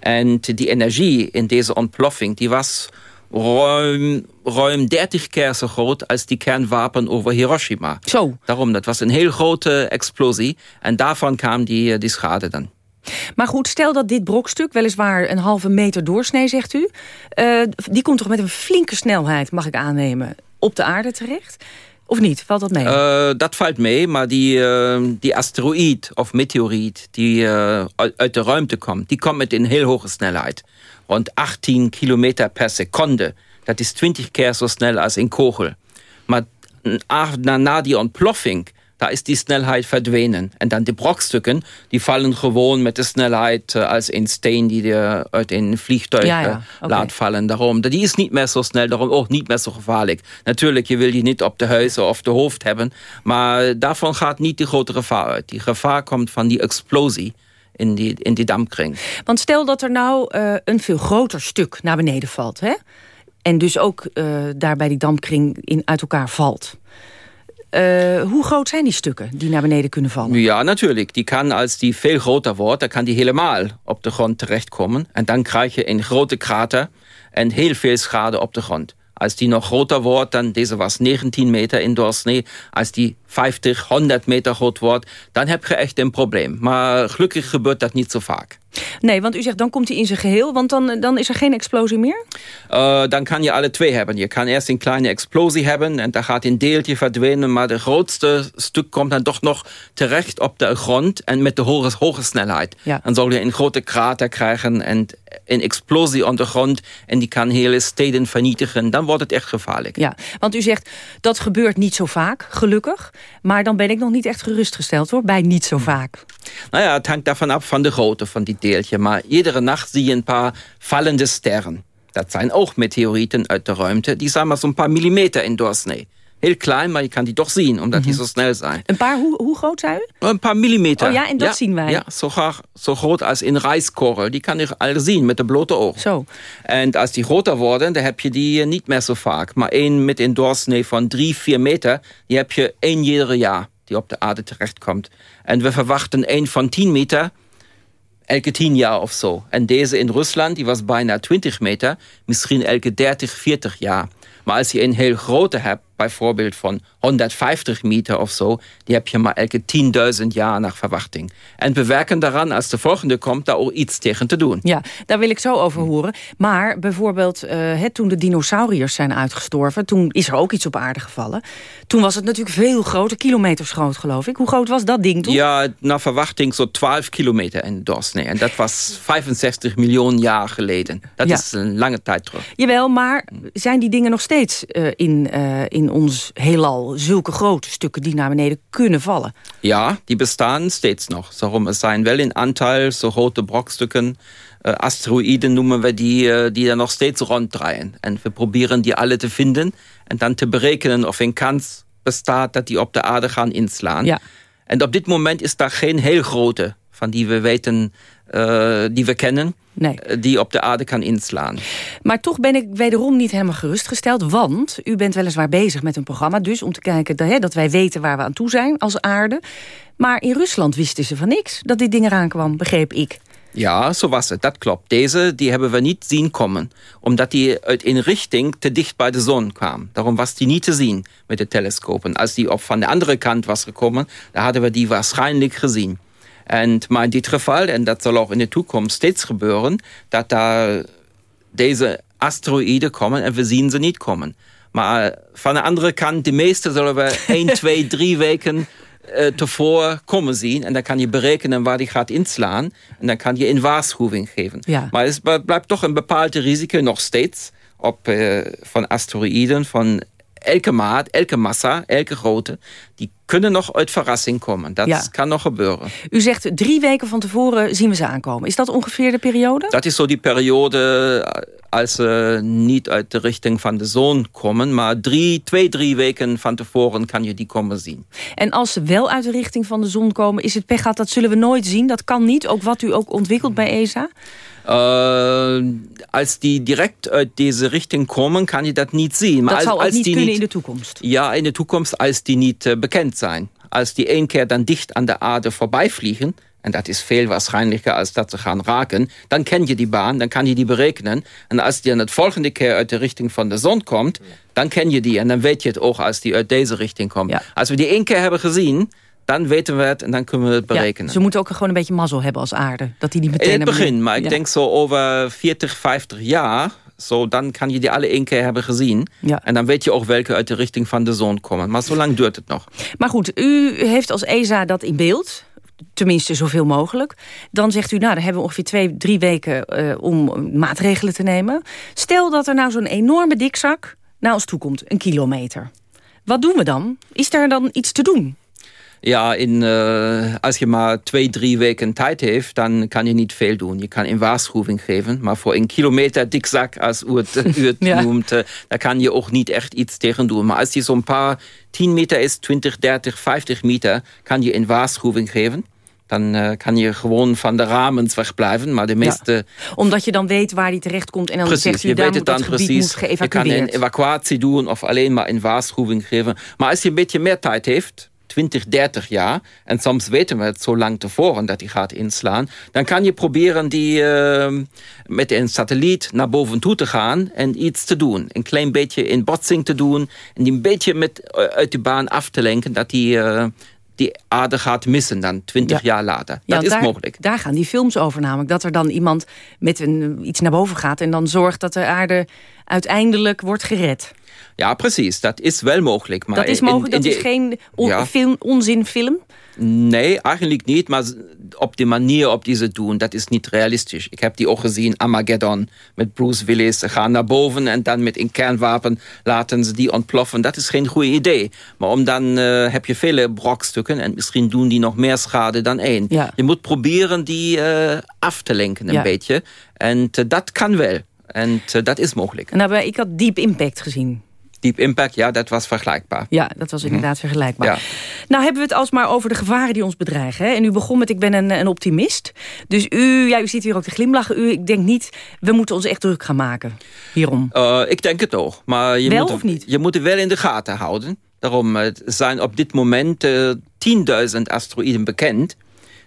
En die energie in deze ontploffing die was ruim, ruim 30 keer zo groot als die kernwapen over Hiroshima. Zo. Daarom, dat was een heel grote explosie. En daarvan kwam die, die schade dan. Maar goed, stel dat dit brokstuk, weliswaar een halve meter doorsnee, zegt u... Uh, die komt toch met een flinke snelheid, mag ik aannemen, op de aarde terecht? Of niet? Valt dat mee? Uh, dat valt mee, maar die, uh, die asteroïd of meteoriet die uit de ruimte komt... die komt met een heel hoge snelheid. Rond 18 kilometer per seconde. Dat is 20 keer zo snel als een kogel. Maar na, die ontploffing da ist die snelheid verdwenen. En dan de brokstukken, die vallen gewoon met de snelheid uh, als een steen die je uit een vliegtuig ja, ja. Okay. laat vallen. Daarom, die is niet meer zo snel, daarom ook niet meer zo gevaarlijk. Natuurlijk, je wil die niet op de huizen of de hoofd hebben, maar daarvan gaat niet die grote gevaar uit. Die gevaar komt van die explosie in die, in die dampkring. Want stel dat er nou uh, een veel groter stuk naar beneden valt, hè? En dus ook uh, daar bij die dampkring in, uit elkaar valt Uh, hoe groot zijn die stukken die naar beneden kunnen vallen? Ja, natuurlijk. Die kan, als die veel groter wordt, dan kan die helemaal op de grond terechtkomen. En dan krijg je een grote krater en heel veel schade op de grond. Als die nog groter wordt, dan deze was 19 meter in doorsnee. Als die 50, 100 meter groot wordt, dan heb je echt een probleem. Maar gelukkig gebeurt dat niet zo vaak. Nee, want u zegt dan komt hij in zijn geheel, want dan, dan is er geen explosie meer? Uh, dan kan je alle twee hebben. Je kan eerst een kleine explosie hebben en dan gaat een deeltje verdwijnen, maar de grootste stuk komt dan toch nog terecht op de grond en met de hoge, hoge snelheid. Ja. Dan zal je een grote krater krijgen en een explosie op de grond en die kan hele steden vernietigen. Dan wordt het echt gevaarlijk. Ja, want u zegt dat gebeurt niet zo vaak, gelukkig. Maar dan ben ik nog niet echt gerustgesteld hoor, bij niet zo vaak. Nou ja, het hangt daarvan af van de grootte van die deeltje. Maar iedere nacht zie je een paar vallende sterren. Dat zijn ook meteorieten uit de ruimte. Die zijn maar zo'n paar millimeter in doorsnee. Heel klein, maar je kan die toch zien, omdat die mhm. zo snel zijn. Een paar, hoe, hoe groot zijn? Een paar millimeter. Oh ja, en dat zien wij? Ja, zo, graag, zo groot als een rijstkorrel. Die kan je al zien met de blote oog. Zo. En als die groter worden, dan heb je die eh, niet meer zo vaak. Maar één met een doorsnee van drie, vier meter, die heb je één ieder jaar die op de aarde terechtkomt. En we verwachten één van 10 meter elke 10 jaar of zo. En deze in Rusland, die was bijna 20 meter, misschien elke 30, 40 jaar. Maar als je een heel grote hebt, bijvoorbeeld van 150 meter of zo, die heb je maar elke 10.000 jaar naar verwachting. En we werken daaraan, als de volgende komt, daar ook iets tegen te doen. Ja, daar wil ik zo over horen. Maar bijvoorbeeld, uh, toen de dinosauriërs zijn uitgestorven, toen is er ook iets op aarde gevallen. Toen was het natuurlijk veel groter, kilometers groot geloof ik. Hoe groot was dat ding toen? Ja, naar verwachting zo 12 kilometer in doorsnee. En dat was 65 miljoen jaar geleden. Dat is een lange tijd terug. Jawel, maar zijn die dingen nog steeds uh, in, uh, in ons heelal zulke grote stukken die naar beneden kunnen vallen. Ja, die bestaan steeds nog. Daarom, es zijn wel in aantal zo grote brokstukken. Uh, asteroïden noemen we die, uh, die er nog steeds ronddraaien. En we proberen die alle te vinden en dan te berekenen of een kans bestaat dat die op de aarde gaan inslaan. Ja. En op dit moment is daar geen heel grote van die we weten, uh, die we kennen nee. Eh, die op de aarde kan inslaan. Maar toch ben ik wederom niet helemaal gerustgesteld. Want u bent weliswaar bezig met een programma dus... om te kijken dat, hè, dat wij weten waar we aan toe zijn als aarde. Maar in Rusland wisten ze van niks dat dit ding eraan kwam, begreep ik. Ja, zo was het. Dat klopt. Deze die hebben we niet zien komen. Omdat die uit een richting te dicht bij de zon kwam. Daarom was die niet te zien met de telescopen. Als die op van de andere kant was gekomen, dan hadden we die waarschijnlijk gezien. En, maar in dit geval, en dat zal ook in de toekomst steeds gebeuren, dat daar deze asteroïden komen en we zien ze niet komen. Maar van de andere kant, de meeste zullen we 1, 2, 3 weken uh, tevoren komen zien. En dan kan je berekenen waar die gaat inslaan. En dan kan je een waarschuwing geven. Ja. Maar het blijft toch een bepaald risico nog steeds op, uh, van asteroïden, van elke maat, elke massa, elke grootte, die kunnen nog uit verrassing komen. Dat kan nog gebeuren. U zegt drie weken van tevoren zien we ze aankomen. Is dat ongeveer de periode? Dat is zo die periode eh, als ze niet uit de richting van de zon komen. Maar drie, twee, drie weken van tevoren kan je die komen zien. En als ze wel uit de richting van de zon komen, is het pech gehad? Dat zullen we nooit zien. Dat kan niet, ook wat u ook ontwikkelt bij ESA? Uh, als die direct uit deze richting komen, kan je dat niet zien. Maar dat zal als niet die kunnen niet, in de toekomst? Ja, in de toekomst, als die niet uh, bekend zijn. Als die één keer dan dicht aan de aarde voorbij vliegen, en dat is veel waarschijnlijker als dat ze gaan raken, dan ken je die baan, dan kan je die berekenen. En als die dan het volgende keer uit de richting van de zon komt, dan ken je die. En dan weet je het ook als die uit deze richting komt. Ja. Als we die één keer hebben gezien, dan weten we het en dan kunnen we het berekenen. Ja, ze moeten ook gewoon een beetje mazzel hebben als aarde. Dat die niet meteen In het begin, maar ik denk zo over 40, 50 jaar... Zo, dan kan je die alle één keer hebben gezien. Ja. En dan weet je ook welke uit de richting van de zon komen. Maar zo lang duurt het nog. Maar goed, u heeft als ESA dat in beeld tenminste zoveel mogelijk. Dan zegt u, nou, dan hebben we ongeveer twee, drie weken uh, om maatregelen te nemen. Stel dat er nou zo'n enorme dikzak naar ons toe komt, een kilometer. Wat doen we dan? Is daar dan iets te doen? Ja, in, uh, als je maar twee, drie weken tijd heeft, dan kan je niet veel doen. Je kan een waarschuwing geven, maar voor een kilometer dikzak, als u het, u het ja. noemt, uh, daar kan je ook niet echt iets tegen doen. Maar als die zo'n paar 10 meter is, 20, 30, 50 meter, kan je een waarschuwing geven. Dan uh, kan je gewoon van de ramens wegblijven. Maar de meeste... Ja, omdat je dan weet waar die terechtkomt. En dan precies, zegt u, je weet het dan precies. Je kan een evacuatie doen of alleen maar een waarschuwing geven. Maar als je een beetje meer tijd heeft 20, 30 jaar, en soms weten we het zo lang tevoren dat die gaat inslaan, dan kan je proberen die uh, met een satelliet naar boven toe te gaan en iets te doen. Een klein beetje in botsing te doen en die een beetje met, uit de baan af te lenken, dat die... Uh, die aarde gaat missen dan 20 jaar later. Dat is mogelijk. Daar gaan die films over namelijk. Dat er dan iemand met een, iets naar boven gaat... en dan zorgt dat de aarde uiteindelijk wordt gered. Ja, precies. Dat is wel mogelijk. Maar dat is mogelijk, dat is geen on film, onzinfilm? Nee, eigenlijk niet. Maar op de manier op die ze doen, dat is niet realistisch. Ik heb die ook gezien, Armageddon, met Bruce Willis. Ze gaan naar boven en dan met een kernwapen laten ze die ontploffen. Dat is geen goed idee. Maar om dan uh, heb je vele brokstukken en misschien doen die nog meer schade dan één. Je moet proberen die uh, af te lenken een beetje. En uh, dat kan wel. En dat is mogelijk. Nou, ik had Deep Impact gezien. Deep Impact, ja, dat was vergelijkbaar. Ja, dat was inderdaad vergelijkbaar. Ja. Nou hebben we het alsmaar over de gevaren die ons bedreigen. Hè? En u begon met, ik ben een, een optimist. Dus u, ja, u zit hier ook te glimlachen. U, ik denk niet, we moeten ons echt druk gaan maken hierom. Uh, ik denk het ook. Maar je wel moet, of niet? Je moet het wel in de gaten houden. Daarom zijn op dit moment uh, eh, 10.000 asteroïden bekend...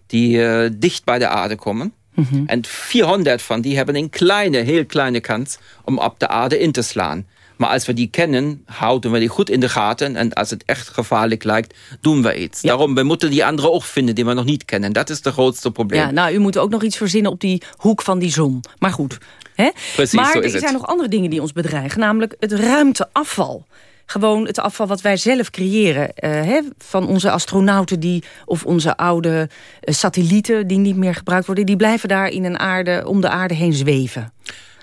die uh, dicht bij de aarde komen. Mm En 400 van die hebben een kleine, heel kleine kans... om op de aarde in te slaan. Maar als we die kennen, houden we die goed in de gaten. En als het echt gevaarlijk lijkt, doen we iets. Daarom, we moeten die anderen ook vinden die we nog niet kennen. Dat is het grootste probleem. Ja, nou, u moet ook nog iets verzinnen op die hoek van die zon. Maar goed. Hè? Precies, maar zo is er zijn nog andere dingen die ons bedreigen. Namelijk het ruimteafval gewoon het afval wat wij zelf creëren. Uh, hè, van onze astronauten die, of onze oude uh, satellieten die niet meer gebruikt worden... die blijven daar in een aarde, om de aarde heen zweven.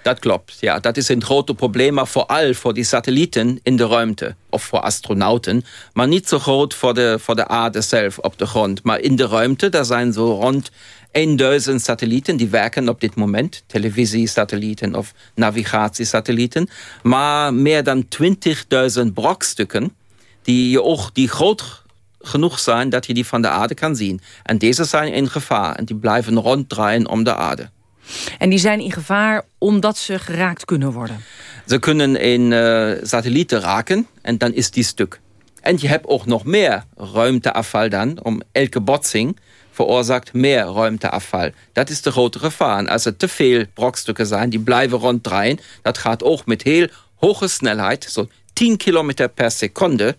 Dat klopt, ja. Dat is een groot probleem, maar vooral voor die satellieten in de ruimte. Of voor astronauten. Maar niet zo groot voor de, voor de aarde zelf op de grond. Maar in de ruimte, daar zijn zo rond 1000 satellieten die werken op dit moment. Televisiesatellieten of navigatiesatellieten. Maar meer dan 20.000 brokstukken die ook die groot genoeg zijn dat je die van de aarde kan zien. En deze zijn in gevaar en die blijven ronddraaien om de aarde. En die zijn in gevaar omdat ze geraakt kunnen worden? Ze kunnen een uh, satelliet raken en dan is die stuk. En je hebt ook nog meer ruimteafval dan. Om elke botsing veroorzaakt meer ruimteafval. Dat is de grote gevaar. Als er te veel brokstukken zijn, die blijven ronddraaien... dat gaat ook met heel hoge snelheid, zo 10 kilometer per seconde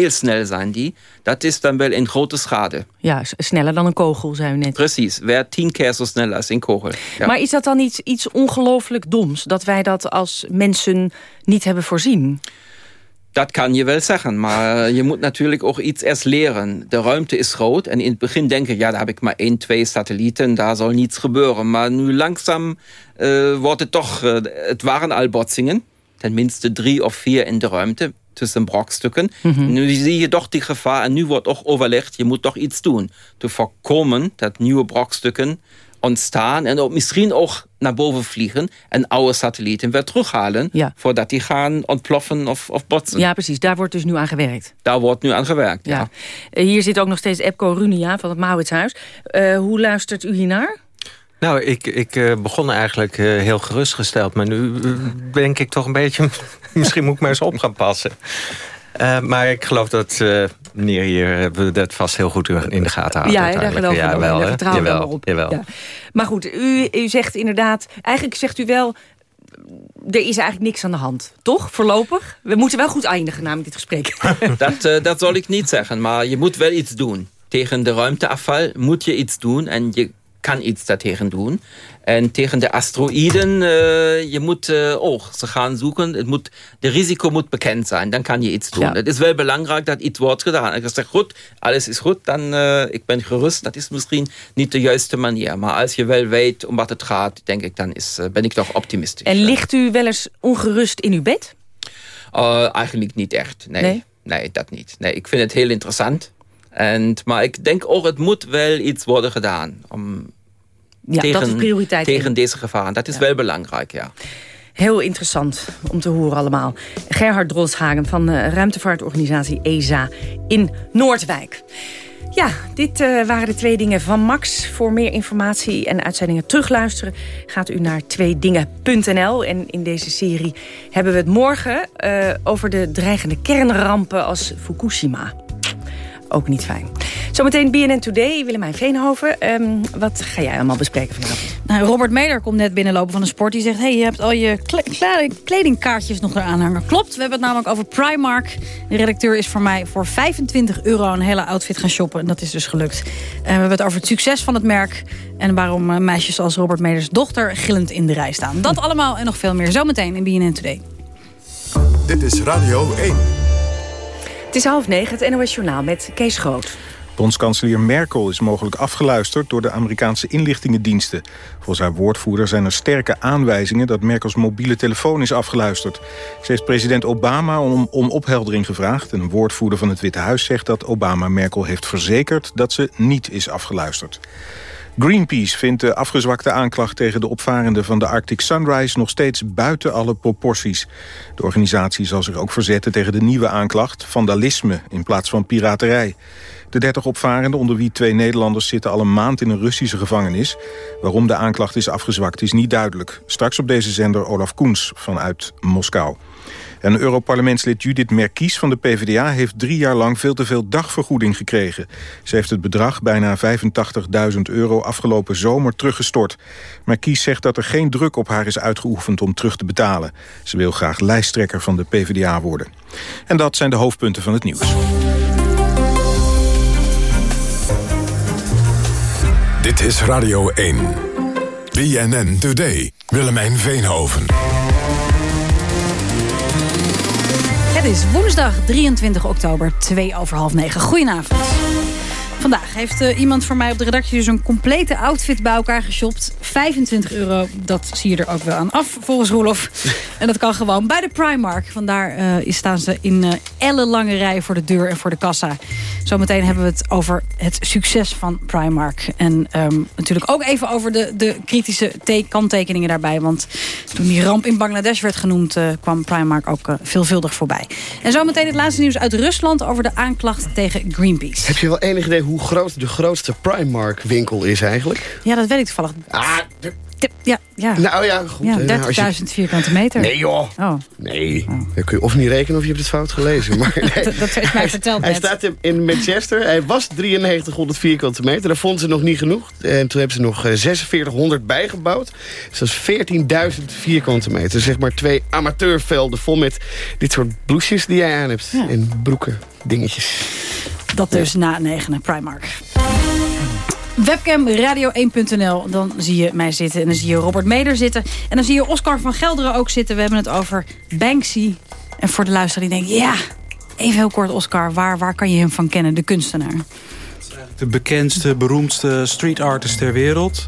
heel snel zijn die. Dat is dan wel een grote schade. Ja, sneller dan een kogel, zei u net. Precies, weer tien keer zo snel als een kogel. Ja. Maar is dat dan iets, iets ongelooflijk doms... dat wij dat als mensen niet hebben voorzien? Dat kan je wel zeggen, maar je moet natuurlijk ook iets eerst leren. De ruimte is groot en in het begin denken... ja, daar heb ik maar één, twee satellieten, daar zal niets gebeuren. Maar nu langzaam uh, wordt het toch... Uh, het waren al botsingen, tenminste drie of vier in de ruimte tussen brokstukken. Mhm. Nu zie je toch die gevaar en nu wordt ook overlegd, je moet toch iets doen. Te voorkomen dat nieuwe brokstukken ontstaan en ook misschien ook naar boven vliegen en oude satellieten weer terughalen voordat die gaan ontploffen of, of botsen. Ja, precies. Daar wordt dus nu aan gewerkt. Daar wordt nu aan gewerkt, ja. Eh, hier zit ook nog steeds Epco Runia van het Mauritshuis. Uh, hoe luistert u hiernaar? Nou, ik, ik uh, begon eigenlijk uh, heel gerustgesteld. Maar nu denk ik toch een beetje... misschien moet ik maar eens op gaan passen. Uh, maar ik geloof dat meneer hier dat vast heel goed in de gaten houdt. Ja, daar geloof ik ja, wel, daar vertrouwen jawel, op. Jawel. Ja. Maar goed, u, u zegt inderdaad... Eigenlijk zegt u wel... Er is eigenlijk niks aan de hand, toch? Voorlopig? We moeten wel goed eindigen namelijk dit gesprek. dat, dat zal ik niet zeggen, maar je moet wel iets doen. Tegen de ruimteafval moet je iets doen. En je kan iets daartegen doen. En tegen de asteroïden, uh, je moet uh, ook ze gaan zoeken. Het moet, de risico moet bekend zijn, dan kan je iets doen. Het is wel belangrijk dat iets wordt gedaan. Als je zegt, goed, alles is goed, dan uh, ik ben gerust. Dat is misschien niet de juiste manier. Maar als je wel weet om wat het gaat, denk ik, dan is, ben ik toch optimistisch. En ligt u wel eens ongerust in uw bed? eigenlijk niet echt, nee. nee. Nee, dat niet. Nee, ik vind het heel interessant. En, maar ik denk ook, het moet wel iets worden gedaan. Om ja, tegen, dat is prioriteit tegen deze gevaren. Dat is wel belangrijk, ja. Heel interessant om te horen allemaal. Gerhard Drolshagen van de ruimtevaartorganisatie ESA in Noordwijk. Ja, dit uh, waren de twee dingen van Max. Voor meer informatie en uitzendingen terugluisteren... gaat u naar tweedingen.nl. En in deze serie hebben we het morgen uh, over de dreigende kernrampen als Fukushima ook niet fijn. Zometeen BNN Today, Willemijn Veenhoven. Um, wat ga jij allemaal bespreken vanavond? Nou, Robert Meder komt net binnenlopen van de sport. Die zegt, hey, je hebt al je kledingkaartjes nog eraan hangen. Klopt, we hebben het namelijk over Primark. De redacteur is voor mij voor 25 euro een hele outfit gaan shoppen. En dat is dus gelukt. Uh, we hebben het over het succes van het merk. En waarom uh, meisjes als Robert Meders dochter gillend in de rij staan. Dat allemaal en nog veel meer zometeen in BNN Today. Dit is Radio 1. Het is half negen, het NOS Journaal met Kees Groot. Bondskanselier Merkel is mogelijk afgeluisterd door de Amerikaanse inlichtingendiensten. Volgens haar woordvoerder zijn er sterke aanwijzingen dat Merkels mobiele telefoon is afgeluisterd. Ze heeft president Obama om, om opheldering gevraagd. En een woordvoerder van het Witte Huis zegt dat Obama Merkel heeft verzekerd dat ze niet is afgeluisterd. Greenpeace vindt de afgezwakte aanklacht tegen de opvarenden van de Arctic Sunrise nog steeds buiten alle proporties. De organisatie zal zich ook verzetten tegen de nieuwe aanklacht, vandalisme in plaats van piraterij. De 30 opvarenden, onder wie twee Nederlanders, zitten al een maand in een Russische gevangenis. Waarom de aanklacht is afgezwakt is niet duidelijk. Straks op deze zender Olaf Koens vanuit Moskou. En Europarlementslid Judith Merkies van de PvdA... heeft drie jaar lang veel te veel dagvergoeding gekregen. Ze heeft het bedrag, bijna 85.000 euro, afgelopen zomer teruggestort. Merkies zegt dat er geen druk op haar is uitgeoefend om terug te betalen. Ze wil graag lijsttrekker van de PvdA worden. En dat zijn de hoofdpunten van het nieuws. Dit is Radio 1. BNN Today. Willemijn Veenhoven. Het is woensdag 23 oktober, 2 over half 9. Goedenavond. Vandaag heeft uh, iemand voor mij op de redactie dus een complete outfit bij elkaar geshopt. 25 euro, dat zie je er ook wel aan af volgens Roelof. en dat kan gewoon bij de Primark. Vandaar uh, staan ze in uh, ellenlange rijen voor de deur en voor de kassa. Zometeen hebben we het over het succes van Primark. En um, natuurlijk ook even over de, de kritische kanttekeningen daarbij. Want toen die ramp in Bangladesh werd genoemd... kwam Primark ook veelvuldig voorbij. En zometeen het laatste nieuws uit Rusland... over de aanklacht tegen Greenpeace. Heb je wel enig idee hoe groot de grootste Primark winkel is eigenlijk? Ja, dat weet ik toevallig. Ah, ja, ja. Nou ja, goed. Ja, 30.000 je... vierkante meter. Nee joh. Oh. Nee. Oh. Dan kun je of niet rekenen of je hebt het fout gelezen. Maar nee. dat, dat is mij verteld Hij staat in Manchester. Hij was 9300 vierkante meter. Daar vonden ze nog niet genoeg. En toen hebben ze nog 4600 bijgebouwd. Dus dat is 14.000 vierkante meter. Zeg maar twee amateurvelden vol met dit soort blouses die jij aan hebt. Ja. En broeken, dingetjes. Dat dus na negenen, Primark. Webcam radio1.nl. Dan zie je mij zitten en dan zie je Robert Meder zitten. En dan zie je Oscar van Gelderen ook zitten. We hebben het over Banksy. En voor de luisteraar die denkt, ja, even heel kort Oscar. Waar, waar kan je hem van kennen, de kunstenaar? De bekendste, beroemdste street artist ter wereld.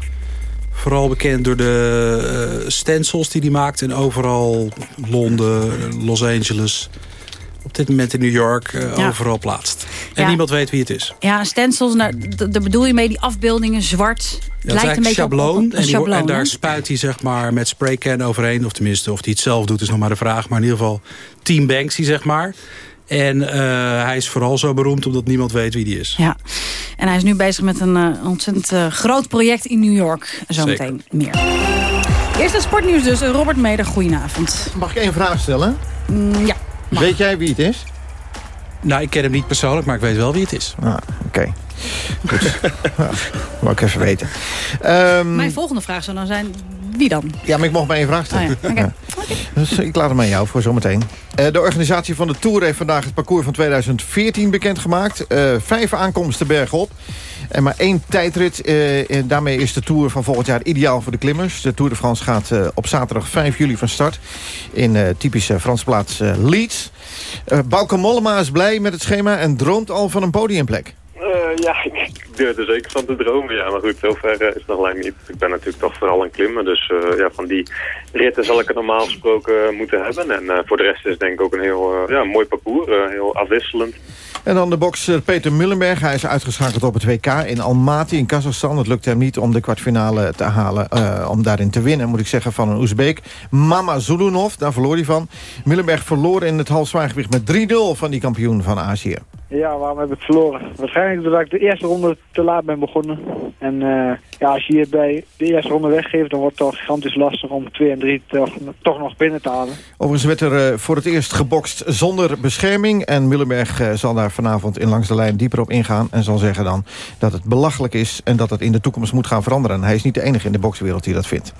Vooral bekend door de uh, stencils die hij maakt. En overal Londen, Los Angeles op dit moment in New York uh, overal plaatst. En niemand weet wie het is. Ja, stencils, nou, daar bedoel je mee die afbeeldingen zwart. Ja, lijkt een beetje schabloon, op, een en, en, daar spuit hij zeg maar met spraycan overheen. Of tenminste, of hij het zelf doet is nog maar de vraag. Maar in ieder geval Team Banksy zeg maar. En uh, hij is vooral zo beroemd omdat niemand weet wie die is. Ja, en hij is nu bezig met een uh, ontzettend uh, groot project in New York. Zometeen meer. Eerst het sportnieuws dus. Robert Meder, goedenavond. Mag ik één vraag stellen? Mm, ja. Weet jij wie het is? Nou, ik ken hem niet persoonlijk, maar ik weet wel wie het is. Ah, oké. Goed. ja, wou ik even weten. Um, Mijn volgende vraag zou dan zijn, wie dan? Ja, maar ik mocht maar één vraag stellen. Oh ja. Dus ik laat hem aan jou voor zometeen. Uh, de organisatie van de Tour heeft vandaag het parcours van 2014 bekendgemaakt. Uh, vijf aankomsten bergop. En maar één tijdrit. Uh, daarmee is de Tour van volgend jaar ideaal voor de klimmers. De Tour de France gaat op zaterdag 5 juli van start. In typische Franse plaats Leeds. Bauke Mollema is blij met het schema en droomt al van een podiumplek. ja, ik durf er zeker van te dromen. Ja, maar goed, zover is het nog lang niet. Ik ben natuurlijk toch vooral een klimmer. Dus ja, van die ritten zal ik het normaal gesproken moeten hebben. En voor de rest is het denk ik ook een heel ja, mooi parcours. heel afwisselend. En dan de bokser Peter Mullenberg. Hij is uitgeschakeld op het WK in Almaty in Kazachstan. Het lukte hem niet om de kwartfinale te halen. Uh, om daarin te winnen, moet ik zeggen, van een Oezbeek. Mama Zulunov, daar verloor hij van. Mullenberg verloor in het halfzwaargewicht met 3-0 van die kampioen van Azië. Ja, waarom heb ik verloren? Waarschijnlijk doordat ik de eerste ronde te laat ben begonnen. En uh, ja, als je hier bij de eerste ronde weggeeft... dan wordt het toch gigantisch lastig om 2 en 3 toch, nog binnen te halen. Overigens werd er uh, voor het eerst gebokst zonder bescherming. En Mullenberg uh, zal daar vanavond in langs de lijn dieper op ingaan... en zal zeggen dan dat het belachelijk is... en dat het in de toekomst moet gaan veranderen. En hij is niet de enige in de bokswereld die dat vindt.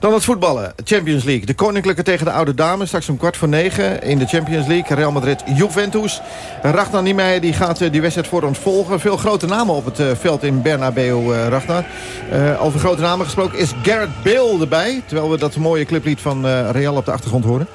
Dan het voetballen. Champions League. De Koninklijke tegen de Oude Dames. Straks om kwart voor negen in de Champions League. Real Madrid, Juventus. Ragnar Niemeyer die gaat die wedstrijd voor ons volgen. Veel grote namen op het veld in Bernabeu, Ragnar. over grote namen gesproken is Garrett Bale erbij. Terwijl we dat mooie cliplied van Real op de achtergrond horen.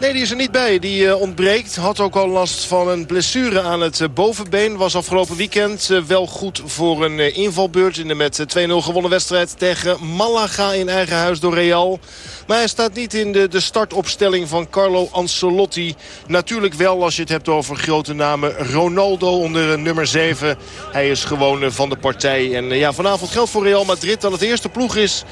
Nee, die is er niet bij. Die uh, ontbreekt. Had ook al last van een blessure aan het uh, bovenbeen. Was afgelopen weekend uh, wel goed voor een invalbeurt. In de met 2-0 gewonnen wedstrijd tegen Malaga in eigen huis door Real. Maar hij staat niet in de, de startopstelling van Carlo Ancelotti. Natuurlijk wel als je het hebt over grote namen. Ronaldo onder nummer 7. Hij is gewoon van de partij. En ja, vanavond geldt voor Real Madrid dat het eerste ploeg is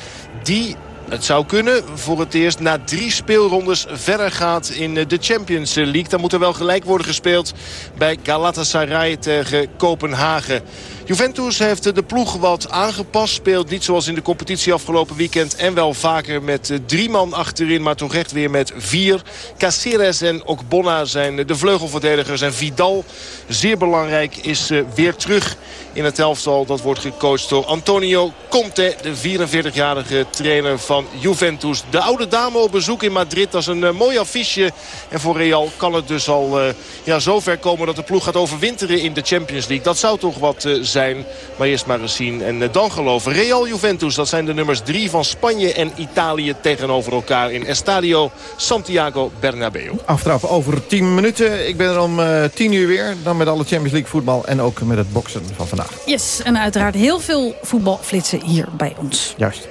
die het zou kunnen voor het eerst na drie speelrondes verder gaat in de Champions League. Dan moet er wel gelijk worden gespeeld bij Galatasaray tegen Kopenhagen. Juventus heeft de ploeg wat aangepast. Speelt niet zoals in de competitie afgelopen weekend. En wel vaker met drie man achterin. Maar toch echt weer met vier. Caceres en Okbonna zijn de vleugelverdedigers. En Vidal, zeer belangrijk, is weer terug in het elftal. Dat wordt gecoacht door Antonio Conte. De 44-jarige trainer van Juventus. De oude dame op bezoek in Madrid. Dat is een uh, mooi affiche. En voor Real kan het dus al ja, zover komen dat de ploeg gaat overwinteren in de Champions League. Dat zou toch wat uh, zijn. Maar eerst maar eens zien en dan geloven. Real Juventus, dat zijn de nummers 3 van Spanje en Italië tegenover elkaar in Estadio Santiago Bernabeu. Aftrap over 10 minuten. Ik ben er om 10 uur weer. Dan met alle Champions League voetbal en ook met het boksen van vandaag. Yes, en uiteraard heel veel voetbalflitsen hier bij ons. Juist.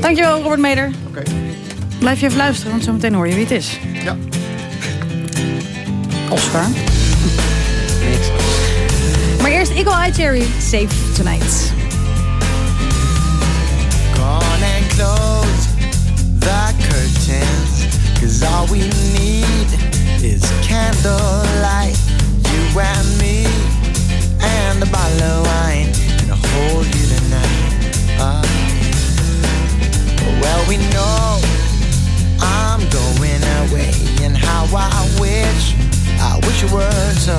Dankjewel, Robert Meder. Oké. Okay. Blijf je even luisteren, want zometeen hoor je wie het is. Ja. Oscar. Maar eerst Eagle Eye Cherry, Safe Tonight. Gone and close the curtains Cause all we need is candlelight You and me and a bottle of wine And I'll hold you tonight uh, Well, we know I'm going away And how I wish, I wish it were so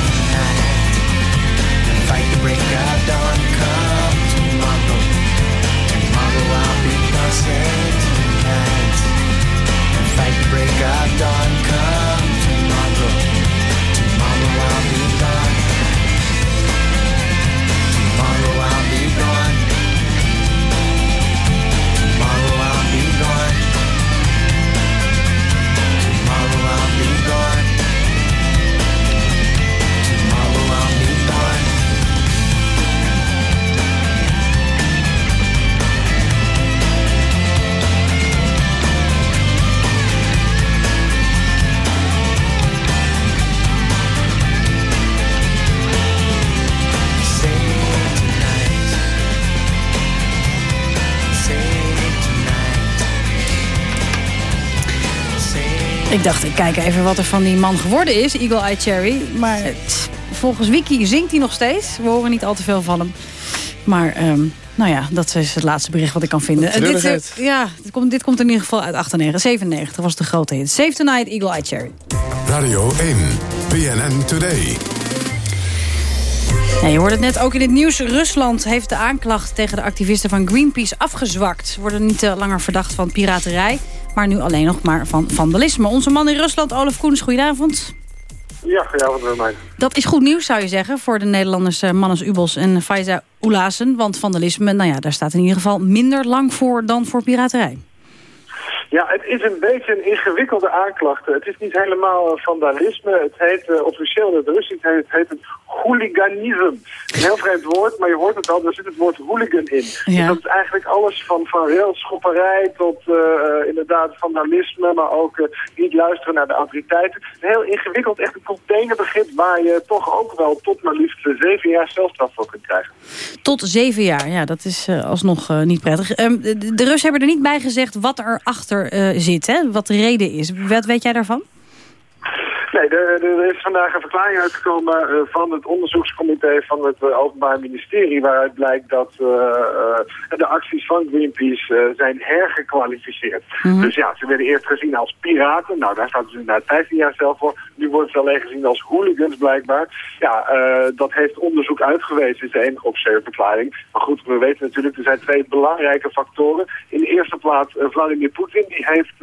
fight the break of dawn. Come tomorrow, tomorrow I'll be passing tonight. Fight the break of dawn. Come tomorrow, tomorrow I'll Ik dacht, ik kijk even wat er van die man geworden is, Eagle Eye Cherry. Maar tss, volgens Wiki zingt hij nog steeds. We horen niet al te veel van hem. Maar ehm, nou ja, dat is het laatste bericht wat ik kan vinden. Eh, dit, eh, ja, dit komt, dit komt in ieder geval uit 98. 97 was de grote hit. Save Tonight, Eagle Eye Cherry. Radio 1, BNN Today. Ja, je hoorde het net ook in het nieuws. Rusland heeft de aanklacht tegen de activisten van Greenpeace afgezwakt. Ze worden niet eh, langer verdacht van piraterij, maar nu alleen nog maar van vandalisme. Onze man in Rusland, Olaf Koens, goedenavond. Ja, goedenavond bij mij. Dat is goed nieuws, zou je zeggen, voor de Nederlanders uh, Mannes Ubels en Faiza Oelassen. Want vandalisme, nou ja, daar staat in ieder geval minder lang voor dan voor piraterij. Ja, het is een beetje een ingewikkelde aanklacht. Het is niet helemaal eh, vandalisme. Het heet uh, officieel in het Russisch heet, het heet het hooliganisme. Een heel vreemd woord, maar je hoort het al, er zit het woord hooligan in. Ja. Dus dat is eigenlijk alles van, van railschopperij tot uh, inderdaad vandalisme, maar ook uh, niet luisteren naar de autoriteiten. Een heel ingewikkeld, echt een containerbegrip waar je toch ook wel tot maar liefst zeven jaar celstraf voor kunt krijgen. Tot zeven jaar, ja, dat is uh, alsnog niet prettig. Um, de, de Russen hebben er niet bij gezegd wat er achter zit, hè? wat de reden is. Wat weet jij daarvan? Nee, er, er, is vandaag een verklaring uitgekomen uh, van het onderzoekscomité van het uh, Openbaar Ministerie... waaruit blijkt dat uh, de acties van Greenpeace zijn hergekwalificeerd. Mm -hmm. Dus ja, ze werden eerst gezien als piraten. Nou, daar staat dus inderdaad 15 jaar zelf voor. Nu wordt ze alleen gezien als hooligans blijkbaar. Ja, dat heeft onderzoek uitgewezen, is de enige officiële verklaring. Maar goed, we weten natuurlijk, er zijn twee belangrijke factoren. In de eerste plaats Vladimir Poetin, die heeft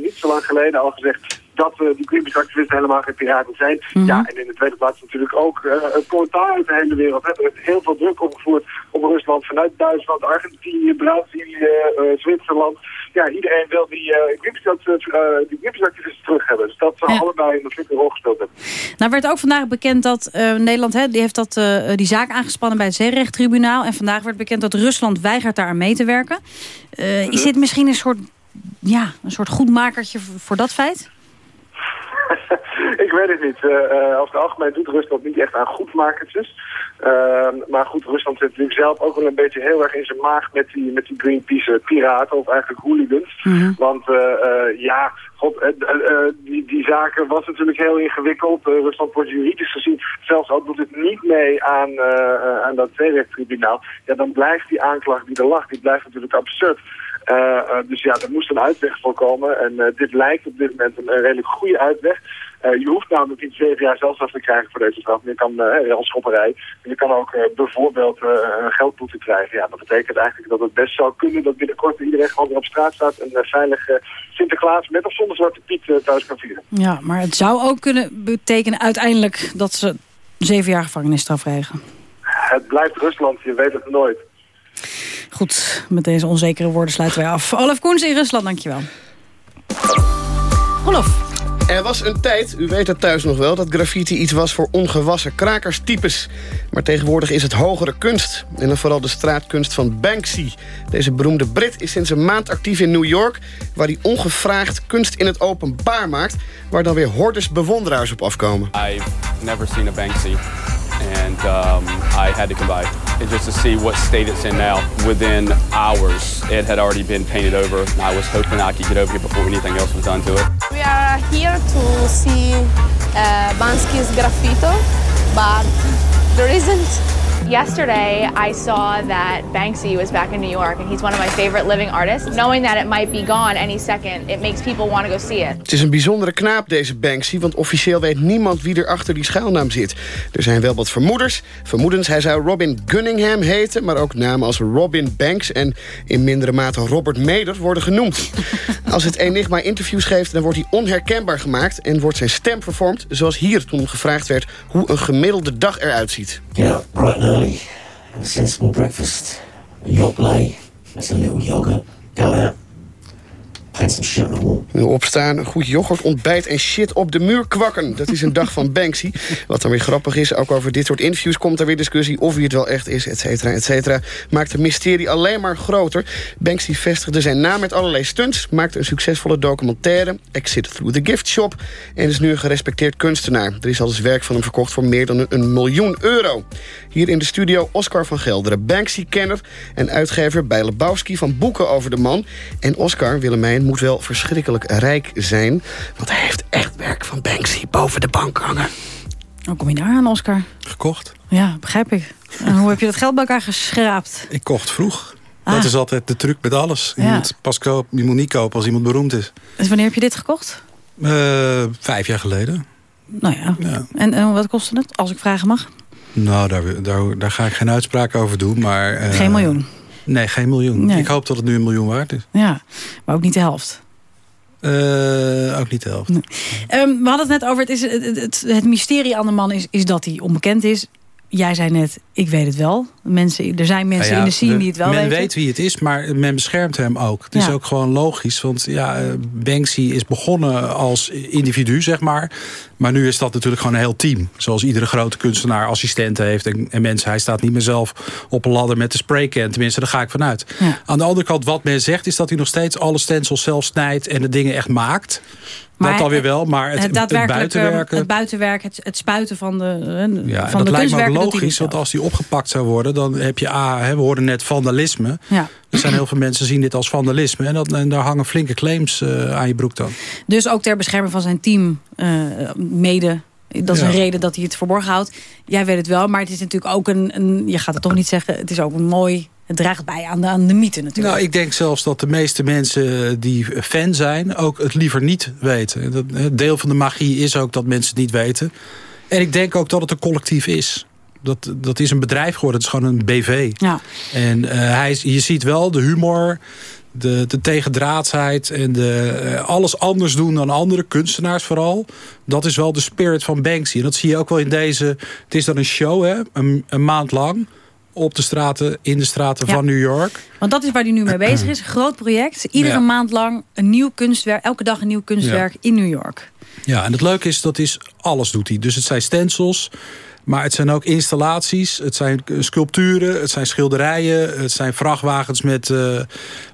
niet zo lang geleden al gezegd dat uh, die Greenpeace-activisten helemaal geen piraten zijn. Mm -hmm. Ja, en in de tweede plaats natuurlijk ook uh, het commentaar uit de hele wereld. Hè. Er is heel veel druk opgevoerd op Rusland vanuit Duitsland, Argentinië, Brazilië, uh, Zwitserland. Ja, iedereen wil die Greenpeace-activisten terug hebben. Dus dat ja. allebei een flinke rol gespeeld hebben. Nou werd ook vandaag bekend dat Nederland, hè, die heeft dat, die zaak aangespannen bij het Zeerechttribunaal. En vandaag werd bekend dat Rusland weigert daar aan mee te werken. Is dit misschien een soort, ja, een soort goedmakertje voor dat feit? ik weet het niet. Uh, uh, over het algemeen doet Rusland niet echt aan goedmakertjes. Uh, maar goed, Rusland zit natuurlijk zelf ook wel een beetje heel erg in zijn maag met die, met die Greenpeace-piraten, of eigenlijk hooligans. Mm -hmm. Want ja, god, die, die zaken was natuurlijk heel ingewikkeld. Rusland wordt juridisch gezien, zelfs al doet het niet mee aan, aan dat zeerechttribunaal. Ja, dan blijft die aanklacht die er lag, die blijft natuurlijk absurd. Uh, uh, dus ja, er moest een uitweg voor komen. En uh, dit lijkt op dit moment een, een redelijk goede uitweg. je hoeft namelijk niet zeven jaar zelfstraf te krijgen voor deze straf. Je kan uh, als schopperij. Je kan ook bijvoorbeeld een geldboete krijgen. Ja, dat betekent eigenlijk dat het best zou kunnen dat binnenkort iedereen gewoon weer op straat staat en veilig Sinterklaas met of zonder zwarte piet thuis kan vieren. Ja, maar het zou ook kunnen betekenen uiteindelijk dat ze zeven jaar gevangenisstraf krijgen. Het blijft Rusland, je weet het nooit. Goed, met deze onzekere woorden sluiten wij af. Olaf Koens in Rusland, dankjewel. Olaf. Er was een tijd, u weet het thuis nog wel... dat graffiti iets was voor ongewassen krakerstypes. Maar tegenwoordig is het hogere kunst. En dan vooral de straatkunst van Banksy. Deze beroemde Brit is sinds een maand actief in New York... waar hij ongevraagd kunst in het openbaar maakt... waar dan weer hordes bewonderaars op afkomen. I've never seen a Banksy. And um, I had to come by just to see what state it's in now. Within hours, it had already been painted over. And I was hoping I could get over here before anything else was done to it. We are here to see uh, Bansky's graffito, but there isn't. Yesterday, I saw that Banksy was back in New York, and he's one of my favorite living artists. Knowing that it might be gone any second, it makes people want to go see it. Het is een bijzondere knaap, deze Banksy, want officieel weet niemand wie er achter die schuilnaam zit. Er zijn wel wat vermoeders. Vermoedens, hij zou Robin Gunningham heten, maar ook namen als Robin Banks en in mindere mate Robert Meder worden genoemd. Als het Enigma interviews geeft, dan wordt hij onherkenbaar gemaakt en wordt zijn stem vervormd, zoals hier toen gevraagd werd hoe een gemiddelde dag eruit ziet. And early, have a sensible breakfast, a yacht lay, that's a little yogurt, go out, opstaan, goed yoghurt, ontbijt en shit op de muur kwakken. Dat is een dag van Banksy. Wat dan weer grappig is, ook over dit soort interviews komt er weer discussie... of wie het wel echt is, et cetera, et cetera. Maakt het mysterie alleen maar groter. Banksy vestigde zijn naam met allerlei stunts... maakte een succesvolle documentaire, Exit Through the Gift Shop... en is nu een gerespecteerd kunstenaar. Er is al eens werk van hem verkocht voor meer dan een miljoen euro. Hier in de studio Oscar van Gelderen, Banksy-kenner... en uitgever bij Lebowski van boeken over de man. En Oscar, Willemijn, moet wel verschrikkelijk rijk zijn. Want hij heeft echt werk van Banksy boven de bank hangen. Hoe kom je daar aan, Oscar? Gekocht. Ja, begrijp ik. En hoe heb je dat geld bij elkaar geschraapt? Ik kocht vroeg. Ah. Dat is altijd de truc met alles. Je, Ja. moet pas kopen, je moet niet kopen als iemand beroemd is. Dus wanneer heb je dit gekocht? Eh, vijf jaar geleden. Nou ja. En, en wat kostte het, als ik vragen mag? Nou, daar, daar, daar ga ik geen uitspraak over doen. Maar, eh, Geen miljoen? Nee, geen miljoen. Nee. Ik hoop dat het nu een miljoen waard is. Ja, maar ook niet de helft. Eh, ook niet de helft. Ehm, we hadden het net over, het, is, het, het, het mysterie aan de man is, is dat hij onbekend is. Jij zei net, ik weet het wel. Mensen, er zijn mensen Nou ja, in de scene die het wel men weten. weet wie het is, maar men beschermt hem ook. Het is ook gewoon logisch. Want ja, eh, Banksy is begonnen als individu, zeg maar. Maar nu is dat natuurlijk gewoon een heel team. Zoals iedere grote kunstenaar assistenten heeft en, en mensen. Hij staat niet meer zelf op een ladder met de spraycan. Tenminste, daar ga ik vanuit. Ja. Aan de andere kant, wat men zegt... is dat hij nog steeds alle stencils zelf snijdt... en de dingen echt maakt. Maar dat alweer wel, maar het, het daadwerkelijk buitenwerken... het buitenwerk, het, het spuiten van de, eh, Ja, van de dat lijkt me ook kunstwerken. logisch, want als die opgepakt zou worden... dan heb je, A, hè, we hoorden net vandalisme. Ja. Er zijn heel veel mensen die zien dit als vandalisme. En, dat, en daar hangen flinke claims eh, aan je broek dan. Dus ook ter bescherming van zijn team eh, mede. Dat is Ja. een reden dat hij het verborgen houdt. Jij weet het wel, maar het is natuurlijk ook een, een... Je gaat het toch niet zeggen, het is ook een mooi... Het draagt bij aan de, aan de mythe natuurlijk. Nou, ik denk zelfs dat de meeste mensen die fan zijn... ook het liever niet weten. Dat, deel van de magie is ook dat mensen het niet weten. En ik denk ook dat het een collectief is. Dat, dat is een bedrijf geworden. Het is gewoon een BV. Ja. En eh, hij, is- je ziet wel de humor, de, de tegendraadsheid... en de, eh, alles anders doen dan andere kunstenaars vooral. Dat is wel de spirit van Banksy. En dat zie je ook wel in deze... Het is dan een show, hè, een, een maand lang... op de straten, in de straten Ja. van New York. Want dat is waar hij nu mee bezig is. Groot project. Iedere Ja. maand lang een nieuw kunstwerk. Elke dag een nieuw kunstwerk in New York. Ja, en het leuke is, dat is alles doet hij. Dus het zijn stencils, maar het zijn ook installaties. Het zijn sculpturen, het zijn schilderijen. Het zijn vrachtwagens met eh,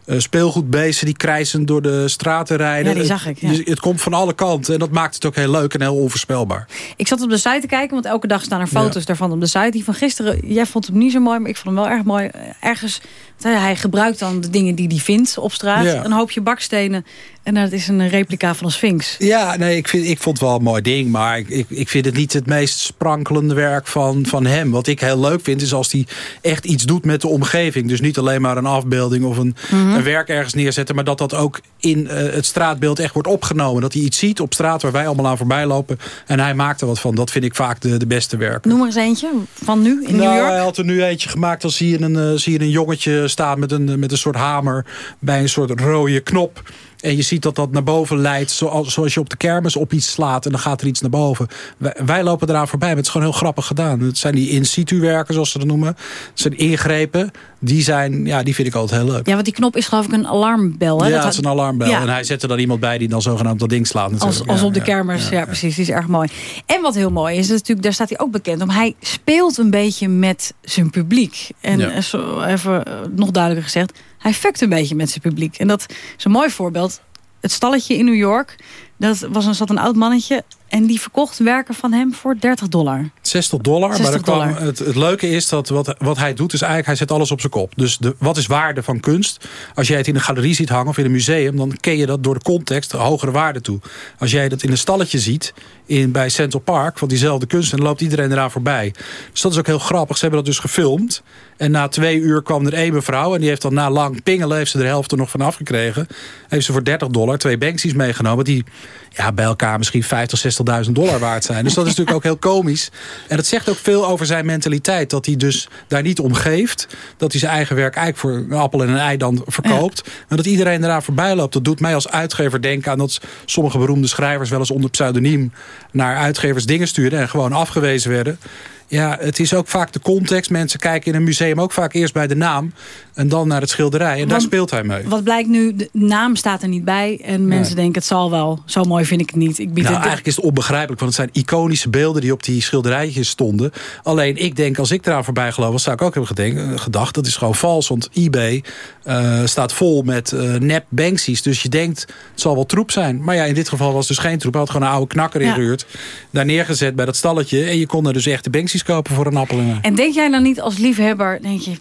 speelgoedbeesten die krijzend door de straten rijden. Ja, die zag ik, ja. Het, dus het komt van alle kanten en dat maakt het ook heel leuk en heel onvoorspelbaar. Ik zat op de site te kijken, want elke dag staan er foto's daarvan op de site. Die van gisteren, jij vond hem niet zo mooi, maar ik vond hem wel erg mooi. Ergens, hij gebruikt dan de dingen die hij vindt op straat. Een hoopje bakstenen en dat is een replica van een sphinx. Ja, nee, ik, vind, ik vond het wel een mooi ding. Maar ik, ik, ik vind het niet het meest sprankelende werk van, van hem. Wat ik heel leuk vind, is als hij echt iets doet met de omgeving. Dus niet alleen maar een afbeelding of een, Mhm. een werk ergens neerzetten. Maar dat dat ook in eh, het straatbeeld echt wordt opgenomen. Dat hij iets ziet op straat waar wij allemaal aan voorbij lopen. En hij maakt er wat van. Dat vind ik vaak de, de beste werken. Noem maar eens eentje van nu in nou, New York. hij had er nu eentje gemaakt. Dan zie je een, eh, zie je een jongetje staan met een, met een soort hamer bij een soort rode knop. En je ziet dat dat naar boven leidt. Zoals, zoals je op de kermis op iets slaat. En dan gaat er iets naar boven. Wij, wij lopen eraan voorbij. Maar het is gewoon heel grappig gedaan. Het zijn die in-situ werken, zoals ze dat noemen. Het zijn ingrepen. Die, zijn, ja, die vind ik altijd heel leuk. Ja, want die knop is geloof ik een alarmbel. Hè? ja, Dat het is een alarmbel. Ja. En hij zet er dan iemand bij die dan zogenaamd dat ding slaat. Als, natuurlijk. als Ja, op de kermis, ja, precies. Die is erg mooi. En wat heel mooi is, natuurlijk, daar staat hij ook bekend om. Hij speelt een beetje met zijn publiek. En zo even eh, nog duidelijker gezegd, hij fuckt een beetje met zijn publiek. En dat is een mooi voorbeeld. Het stalletje in New York, dat was een, zat een oud mannetje. En die verkocht werken van hem voor 30 dollar. 60 dollar. 60 maar kwam, dollar. het, het leuke is dat wat, wat hij doet, is eigenlijk hij zet alles op zijn kop. Dus de, wat is waarde van kunst? Als jij het in een galerie ziet hangen of in een museum, dan ken je dat door de context de hogere waarde toe. Als jij dat in een stalletje ziet in, bij Central Park van diezelfde kunst, dan loopt iedereen eraan voorbij. Dus dat is ook heel grappig. Ze hebben dat dus gefilmd. En na twee uur kwam er één mevrouw en die heeft dan na lang pingelen, heeft ze de helft er nog van afgekregen. Heeft ze voor 30 dollar twee Banksy's meegenomen die ja, bij elkaar misschien 50, 60.000 dollar waard zijn. Dus dat is natuurlijk ook heel komisch. En dat zegt ook veel over zijn mentaliteit. Dat hij dus daar niet om geeft. Dat hij zijn eigen werk eigenlijk voor een appel en een ei dan verkoopt. En dat iedereen eraan voorbij loopt. Dat doet mij als uitgever denken aan dat sommige beroemde schrijvers... wel eens onder pseudoniem naar uitgevers dingen stuurden... en gewoon afgewezen werden. Ja, het is ook vaak de context. Mensen kijken in een museum ook vaak eerst bij de naam... en dan naar het schilderij. En daar speelt hij mee. Wat blijkt nu, de naam staat er niet bij. En mensen denken, het zal wel. Zo mooi vind ik het niet. Ik bied Nou, het, eigenlijk is het onbegrijpelijk, want het zijn iconische beelden die op die schilderijtjes stonden. Alleen ik denk, als ik eraan voorbij geloof, was, zou ik ook hebben eh, gedacht, dat is gewoon vals. Want eBay eh, staat vol met eh, nep Banksy's. Dus je denkt, het zal wel troep zijn. Maar ja, in dit geval was het dus geen troep. Hij had gewoon een oude knakker Ja. ingehuurd. Daar neergezet bij dat stalletje. En je kon er dus echte Kopen voor een appel en denk jij dan niet als liefhebber, denk je...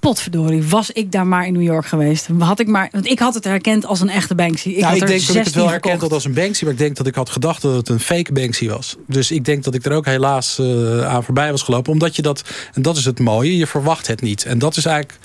potverdorie, was ik daar maar in New York geweest. Had ik maar, want ik had het herkend als een echte Banksy. Ik, nou, had ik denk dat ik het wel 16 herkend had als een Banksy... maar ik denk dat ik had gedacht dat het een fake Banksy was. Dus ik denk dat ik er ook helaas uh, aan voorbij was gelopen. Omdat je dat, en dat is het mooie, je verwacht het niet. En dat is eigenlijk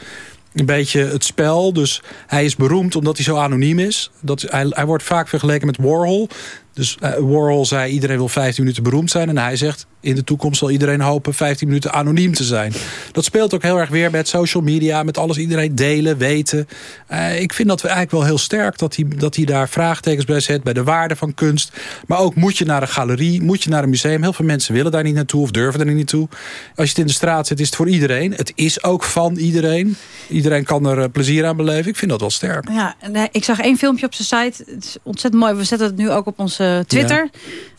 een beetje het spel. Dus hij is beroemd omdat hij zo anoniem is. Dat, hij, hij wordt vaak vergeleken met Warhol. Dus uh, Warhol zei iedereen wil 15 minuten beroemd zijn. En hij zegt in de toekomst zal iedereen hopen 15 minuten anoniem te zijn. Dat speelt ook heel erg weer met social media. Met alles iedereen delen, weten. Uh, ik vind dat we eigenlijk wel heel sterk dat hij, dat hij daar vraagtekens bij zet. Bij de waarde van kunst. Maar ook moet je naar een galerie, moet je naar een museum. Heel veel mensen willen daar niet naartoe of durven er niet naartoe. Als je het in de straat zet is het voor iedereen. Het is ook van iedereen. Iedereen kan er uh, plezier aan beleven. Ik vind dat wel sterk. Ja, ik zag één filmpje op zijn site. Het is ontzettend mooi. We zetten het nu ook op onze Twitter.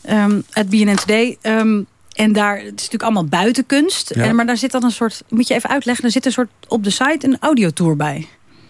Ja. Um, het BNN Today. Um, en daar, het is natuurlijk allemaal buitenkunst. Ja. En, maar daar zit dan een soort, moet je even uitleggen, er zit een soort op de site een audiotour bij.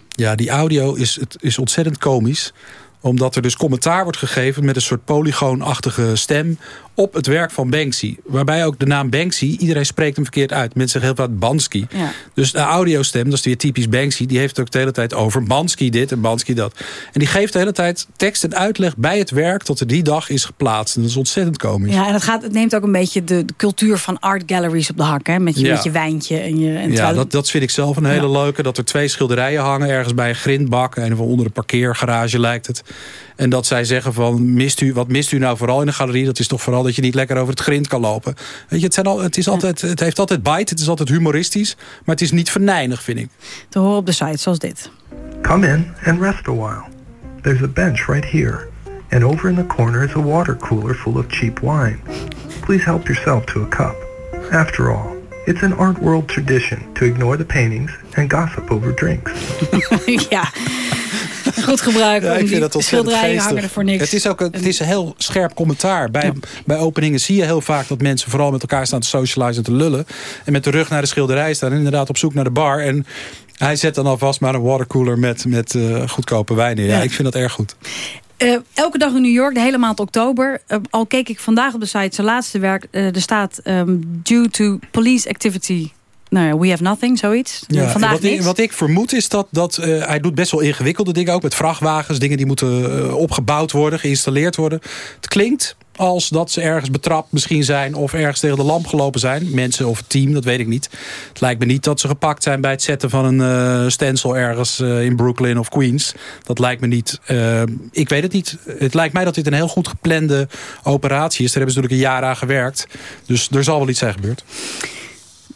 Ja, die audio is, het is ontzettend komisch omdat er dus commentaar wordt gegeven met een soort polygoonachtige stem op het werk van Banksy. Waarbij ook de naam Banksy, iedereen spreekt hem verkeerd uit. Mensen zeggen heel vaak Bansky. Ja. Dus de audiostem, dat is weer typisch Banksy... die heeft het ook de hele tijd over Bansky dit en Bansky dat. En die geeft de hele tijd tekst en uitleg bij het werk... dat er die dag is geplaatst. En dat is ontzettend komisch. Ja, en het, gaat, het neemt ook een beetje de, de cultuur van art galleries op de hak. Hè? Met, je, ja. met je wijntje. En je, en ja, dat, dat vind ik zelf een hele ja. leuke. Dat er twee schilderijen hangen ergens bij een grindbak. Of onder een parkeergarage lijkt het. En dat zij zeggen van, mist u, wat mist u nou vooral in een galerie? Dat is toch vooral dat je niet lekker over het grind kan lopen. Weet je, het, zijn al, het, is altijd, het heeft altijd bite, het is altijd humoristisch. Maar het is niet verneinig, vind ik. Te horen op de site, zoals dit. Come in and rest a while. There's a bench right here. And over in the corner is a water cooler full of cheap wine. Please help yourself to a cup. After all, It's an art world tradition to ignore the paintings and gossip over drinks. ja, goed gebruik. Ja, ik vind dat schilderijen hangen er voor niks. Het is ook een, het is een heel scherp commentaar. Bij, ja. bij openingen zie je heel vaak dat mensen vooral met elkaar staan te socializen en te lullen. En met de rug naar de schilderij staan en inderdaad op zoek naar de bar. En hij zet dan alvast maar een watercooler met, met uh, goedkope wijnen. Ja, ja, ik vind dat erg goed. Uh, elke dag in New York, de hele maand oktober. Uh, al keek ik vandaag op de site zijn laatste werk. Er staat um, due to police activity nou ja, we have nothing, zoiets. Ja, Vandaag wat, ik, wat ik vermoed is dat, dat uh, hij doet best wel ingewikkelde dingen ook. Met vrachtwagens, dingen die moeten uh, opgebouwd worden, geïnstalleerd worden. Het klinkt als dat ze ergens betrapt misschien zijn... of ergens tegen de lamp gelopen zijn. Mensen of het team, dat weet ik niet. Het lijkt me niet dat ze gepakt zijn bij het zetten van een uh, stencil... ergens uh, in Brooklyn of Queens. Dat lijkt me niet. Uh, ik weet het niet. Het lijkt mij dat dit een heel goed geplande operatie is. Daar hebben ze natuurlijk een jaar aan gewerkt. Dus er zal wel iets zijn gebeurd.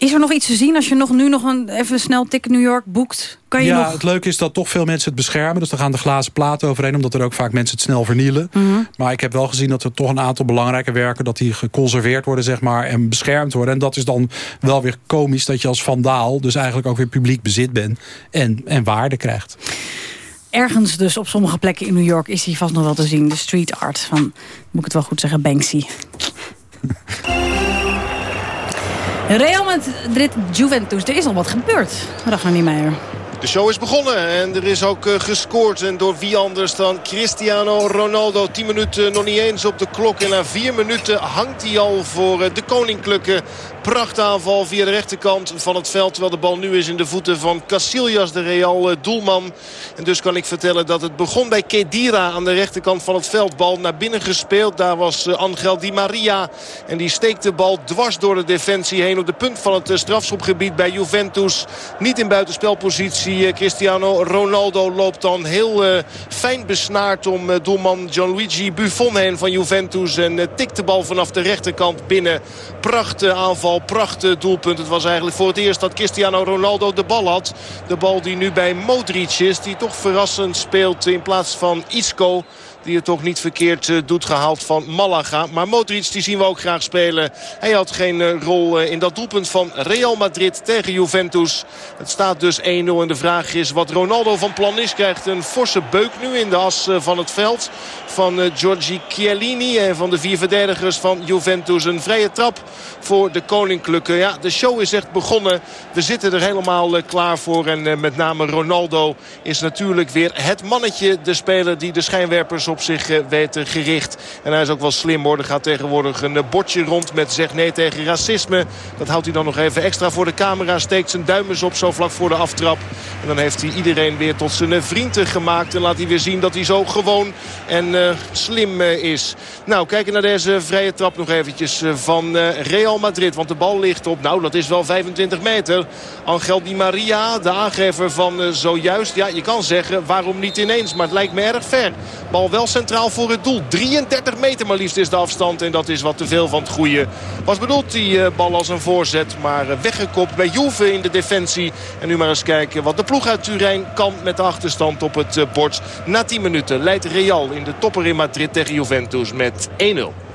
Is er nog iets te zien als je nog nu nog een even snel ticket New York boekt? Kan je ja, nog... het leuke is dat toch veel mensen het beschermen. Dus dan gaan de glazen platen overheen. Omdat er ook vaak mensen het snel vernielen. Mm -hmm. Maar ik heb wel gezien dat er toch een aantal belangrijke werken... dat die geconserveerd worden zeg maar, en beschermd worden. En dat is dan wel weer komisch dat je als vandaal... dus eigenlijk ook weer publiek bezit bent en, en waarde krijgt. Ergens dus op sommige plekken in New York is hij vast nog wel te zien. De street art van, moet ik het wel goed zeggen, Banksy. Real Madrid Juventus. Er is al wat gebeurd. Ragnar Niemeyer. De show is begonnen en er is ook uh, gescoord. En door wie anders dan Cristiano Ronaldo. 10 minuten nog niet eens op de klok. En na 4 minuten hangt hij al voor uh, de koninklijke prachtaanval via de rechterkant van het veld. Terwijl de bal nu is in de voeten van Casillas, de Real doelman. En dus kan ik vertellen dat het begon bij Kedira aan de rechterkant van het veld. Bal naar binnen gespeeld. Daar was uh, Angel Di Maria. En die steekt de bal dwars door de defensie heen op de punt van het strafschopgebied bij Juventus. Niet in buitenspelpositie. Cristiano Ronaldo loopt dan heel fijn besnaard om doelman Gianluigi Buffon heen van Juventus. En tikt de bal vanaf de rechterkant binnen. Prachtige aanval, prachtig doelpunt. Het was eigenlijk voor het eerst dat Cristiano Ronaldo de bal had. De bal die nu bij Modric is. Die toch verrassend speelt in plaats van Isco. Die het toch niet verkeerd uh, doet gehaald van Malaga. Maar Modric die zien we ook graag spelen. Hij had geen uh, rol uh, in dat doelpunt van Real Madrid tegen Juventus. Het staat dus 1-0 en de vraag is wat Ronaldo van plan is. Krijgt een forse beuk nu in de as van het veld van Giorgi Chiellini. En van de vier verdedigers van Juventus. Een vrije trap voor de Koninklijke. Ja, de show is echt begonnen. We zitten er helemaal klaar voor. En met name Ronaldo is natuurlijk weer het mannetje. De speler die de schijnwerpers op zich eh, weten gericht. En hij is ook wel slim hoor. Gaat tegenwoordig een eh, bordje rond met zeg nee tegen racisme. Dat houdt hij dan nog even extra voor de camera. Steekt zijn duim eens op zo vlak voor de aftrap. En dan heeft hij iedereen weer tot zijn eh, vrienden gemaakt. En laat hij weer zien dat hij zo gewoon en slim is. Nou, kijken naar deze vrije trap nog eventjes van Real Madrid. Want de bal ligt op, nou dat is wel 25 meter. Angel Di Maria, de aangever van zojuist. Ja, je kan zeggen, waarom niet ineens? Maar het lijkt me erg ver. Bal wel centraal voor het doel. 33 meter maar liefst is de afstand. En dat is wat te veel van het goede. Was bedoeld die bal als een voorzet. Maar weggekopt bij Juve in de defensie. En nu maar eens kijken wat de ploeg uit Turijn kan met de achterstand op het bord. Na 10 minuten leidt Real in de topper in Madrid tegen Juventus met 1-0.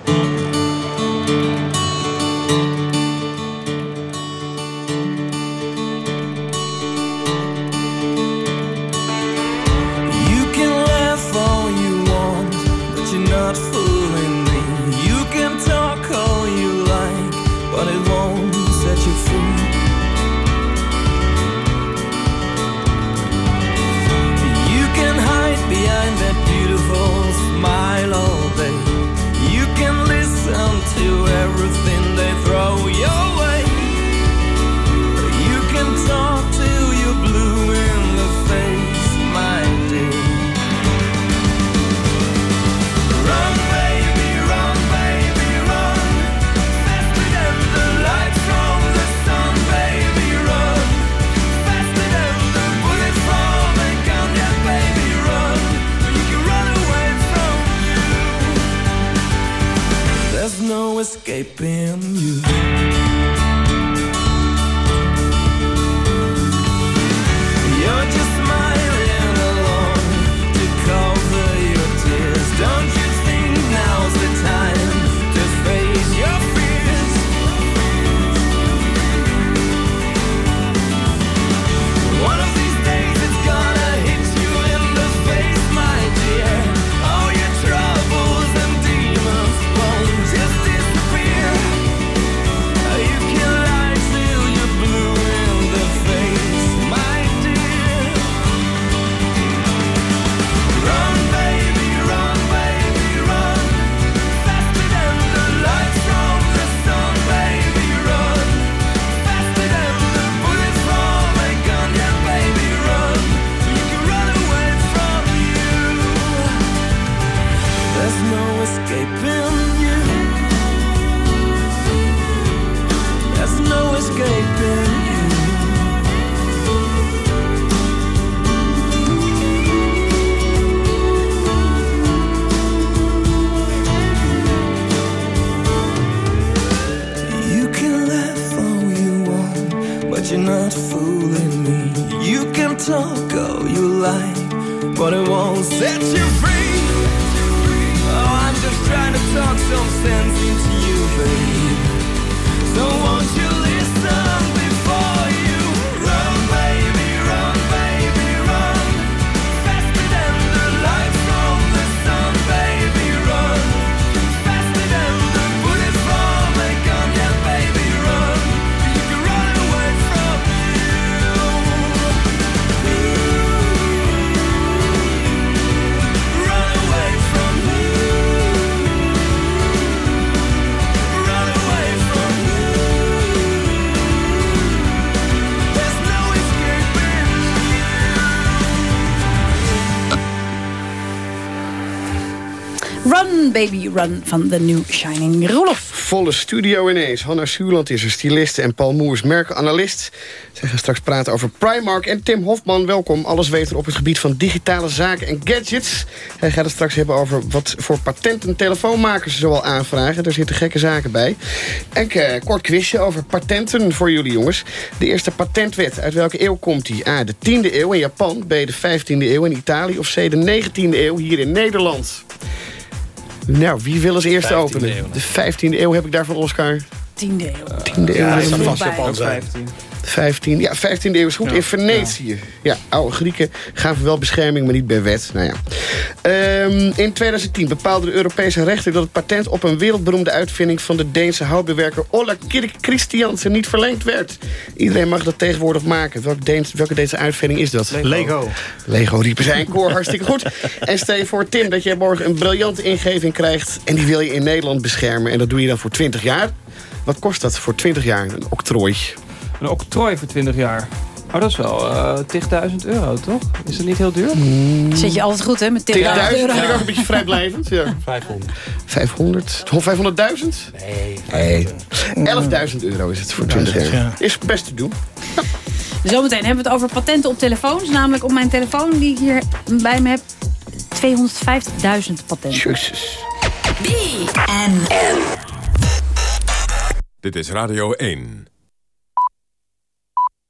Baby, run van de New Shining Roelof. Volle studio ineens. Hanna Suurland is er styliste en Paul Moers merkanalist. Zij gaan straks praten over Primark. En Tim Hofman, welkom. Alles weten op het gebied van digitale zaken en gadgets. Hij gaat het straks hebben over wat voor patenten telefoonmakers zoal aanvragen. Daar zitten gekke zaken bij. En een kort quizje over patenten voor jullie jongens. De eerste patentwet, uit welke eeuw komt die? A, de 10e eeuw in Japan. B, de 15e eeuw in Italië. Of C, de 19e eeuw hier in Nederland. Nou, wie wil als eerste 15e openen? eeuw. De 15e eeuw heb ik daar van Oscar. Tiende eeuw. Tiende eeuw. Ja, Ja, is dat vast Erbij. Japan zijn. 15, ja, 15e eeuw is goed. in Venetië. Ja. oude Grieken gaven wel bescherming, maar niet bij wet. Nou ja. Ehm, in 2010 bepaalde de Europese rechter dat het patent op een wereldberoemde uitvinding van de Deense houtbewerker Ola Kirk Christiansen niet verleend werd. Iedereen mag dat tegenwoordig maken. Welke, Deens, welke Deense uitvinding is dat? Lego. Lego riepen zij in koor, hartstikke goed. En stel je voor, Tim, dat jij morgen een briljante ingeving krijgt... en die wil je in Nederland beschermen. En dat doe je dan voor 20 jaar. Wat kost dat voor 20 jaar, een octrooi? Een octrooi voor 20 jaar. Oh, dat is wel uh, 10.000 euro, toch? Is dat niet heel duur? Zit je altijd goed, hè? Met 10.000 10.000 euro. vind ik ook een beetje vrijblijvend. Ja. 500. 500? 500.000? Nee. nee. 11.000 euro is het voor 20 jaar. ja. Is best te doen. Zometeen hebben we het over patenten op telefoons. Namelijk op mijn telefoon die ik hier bij me heb. 250.000 patenten. Jezus. Dit is Radio 1.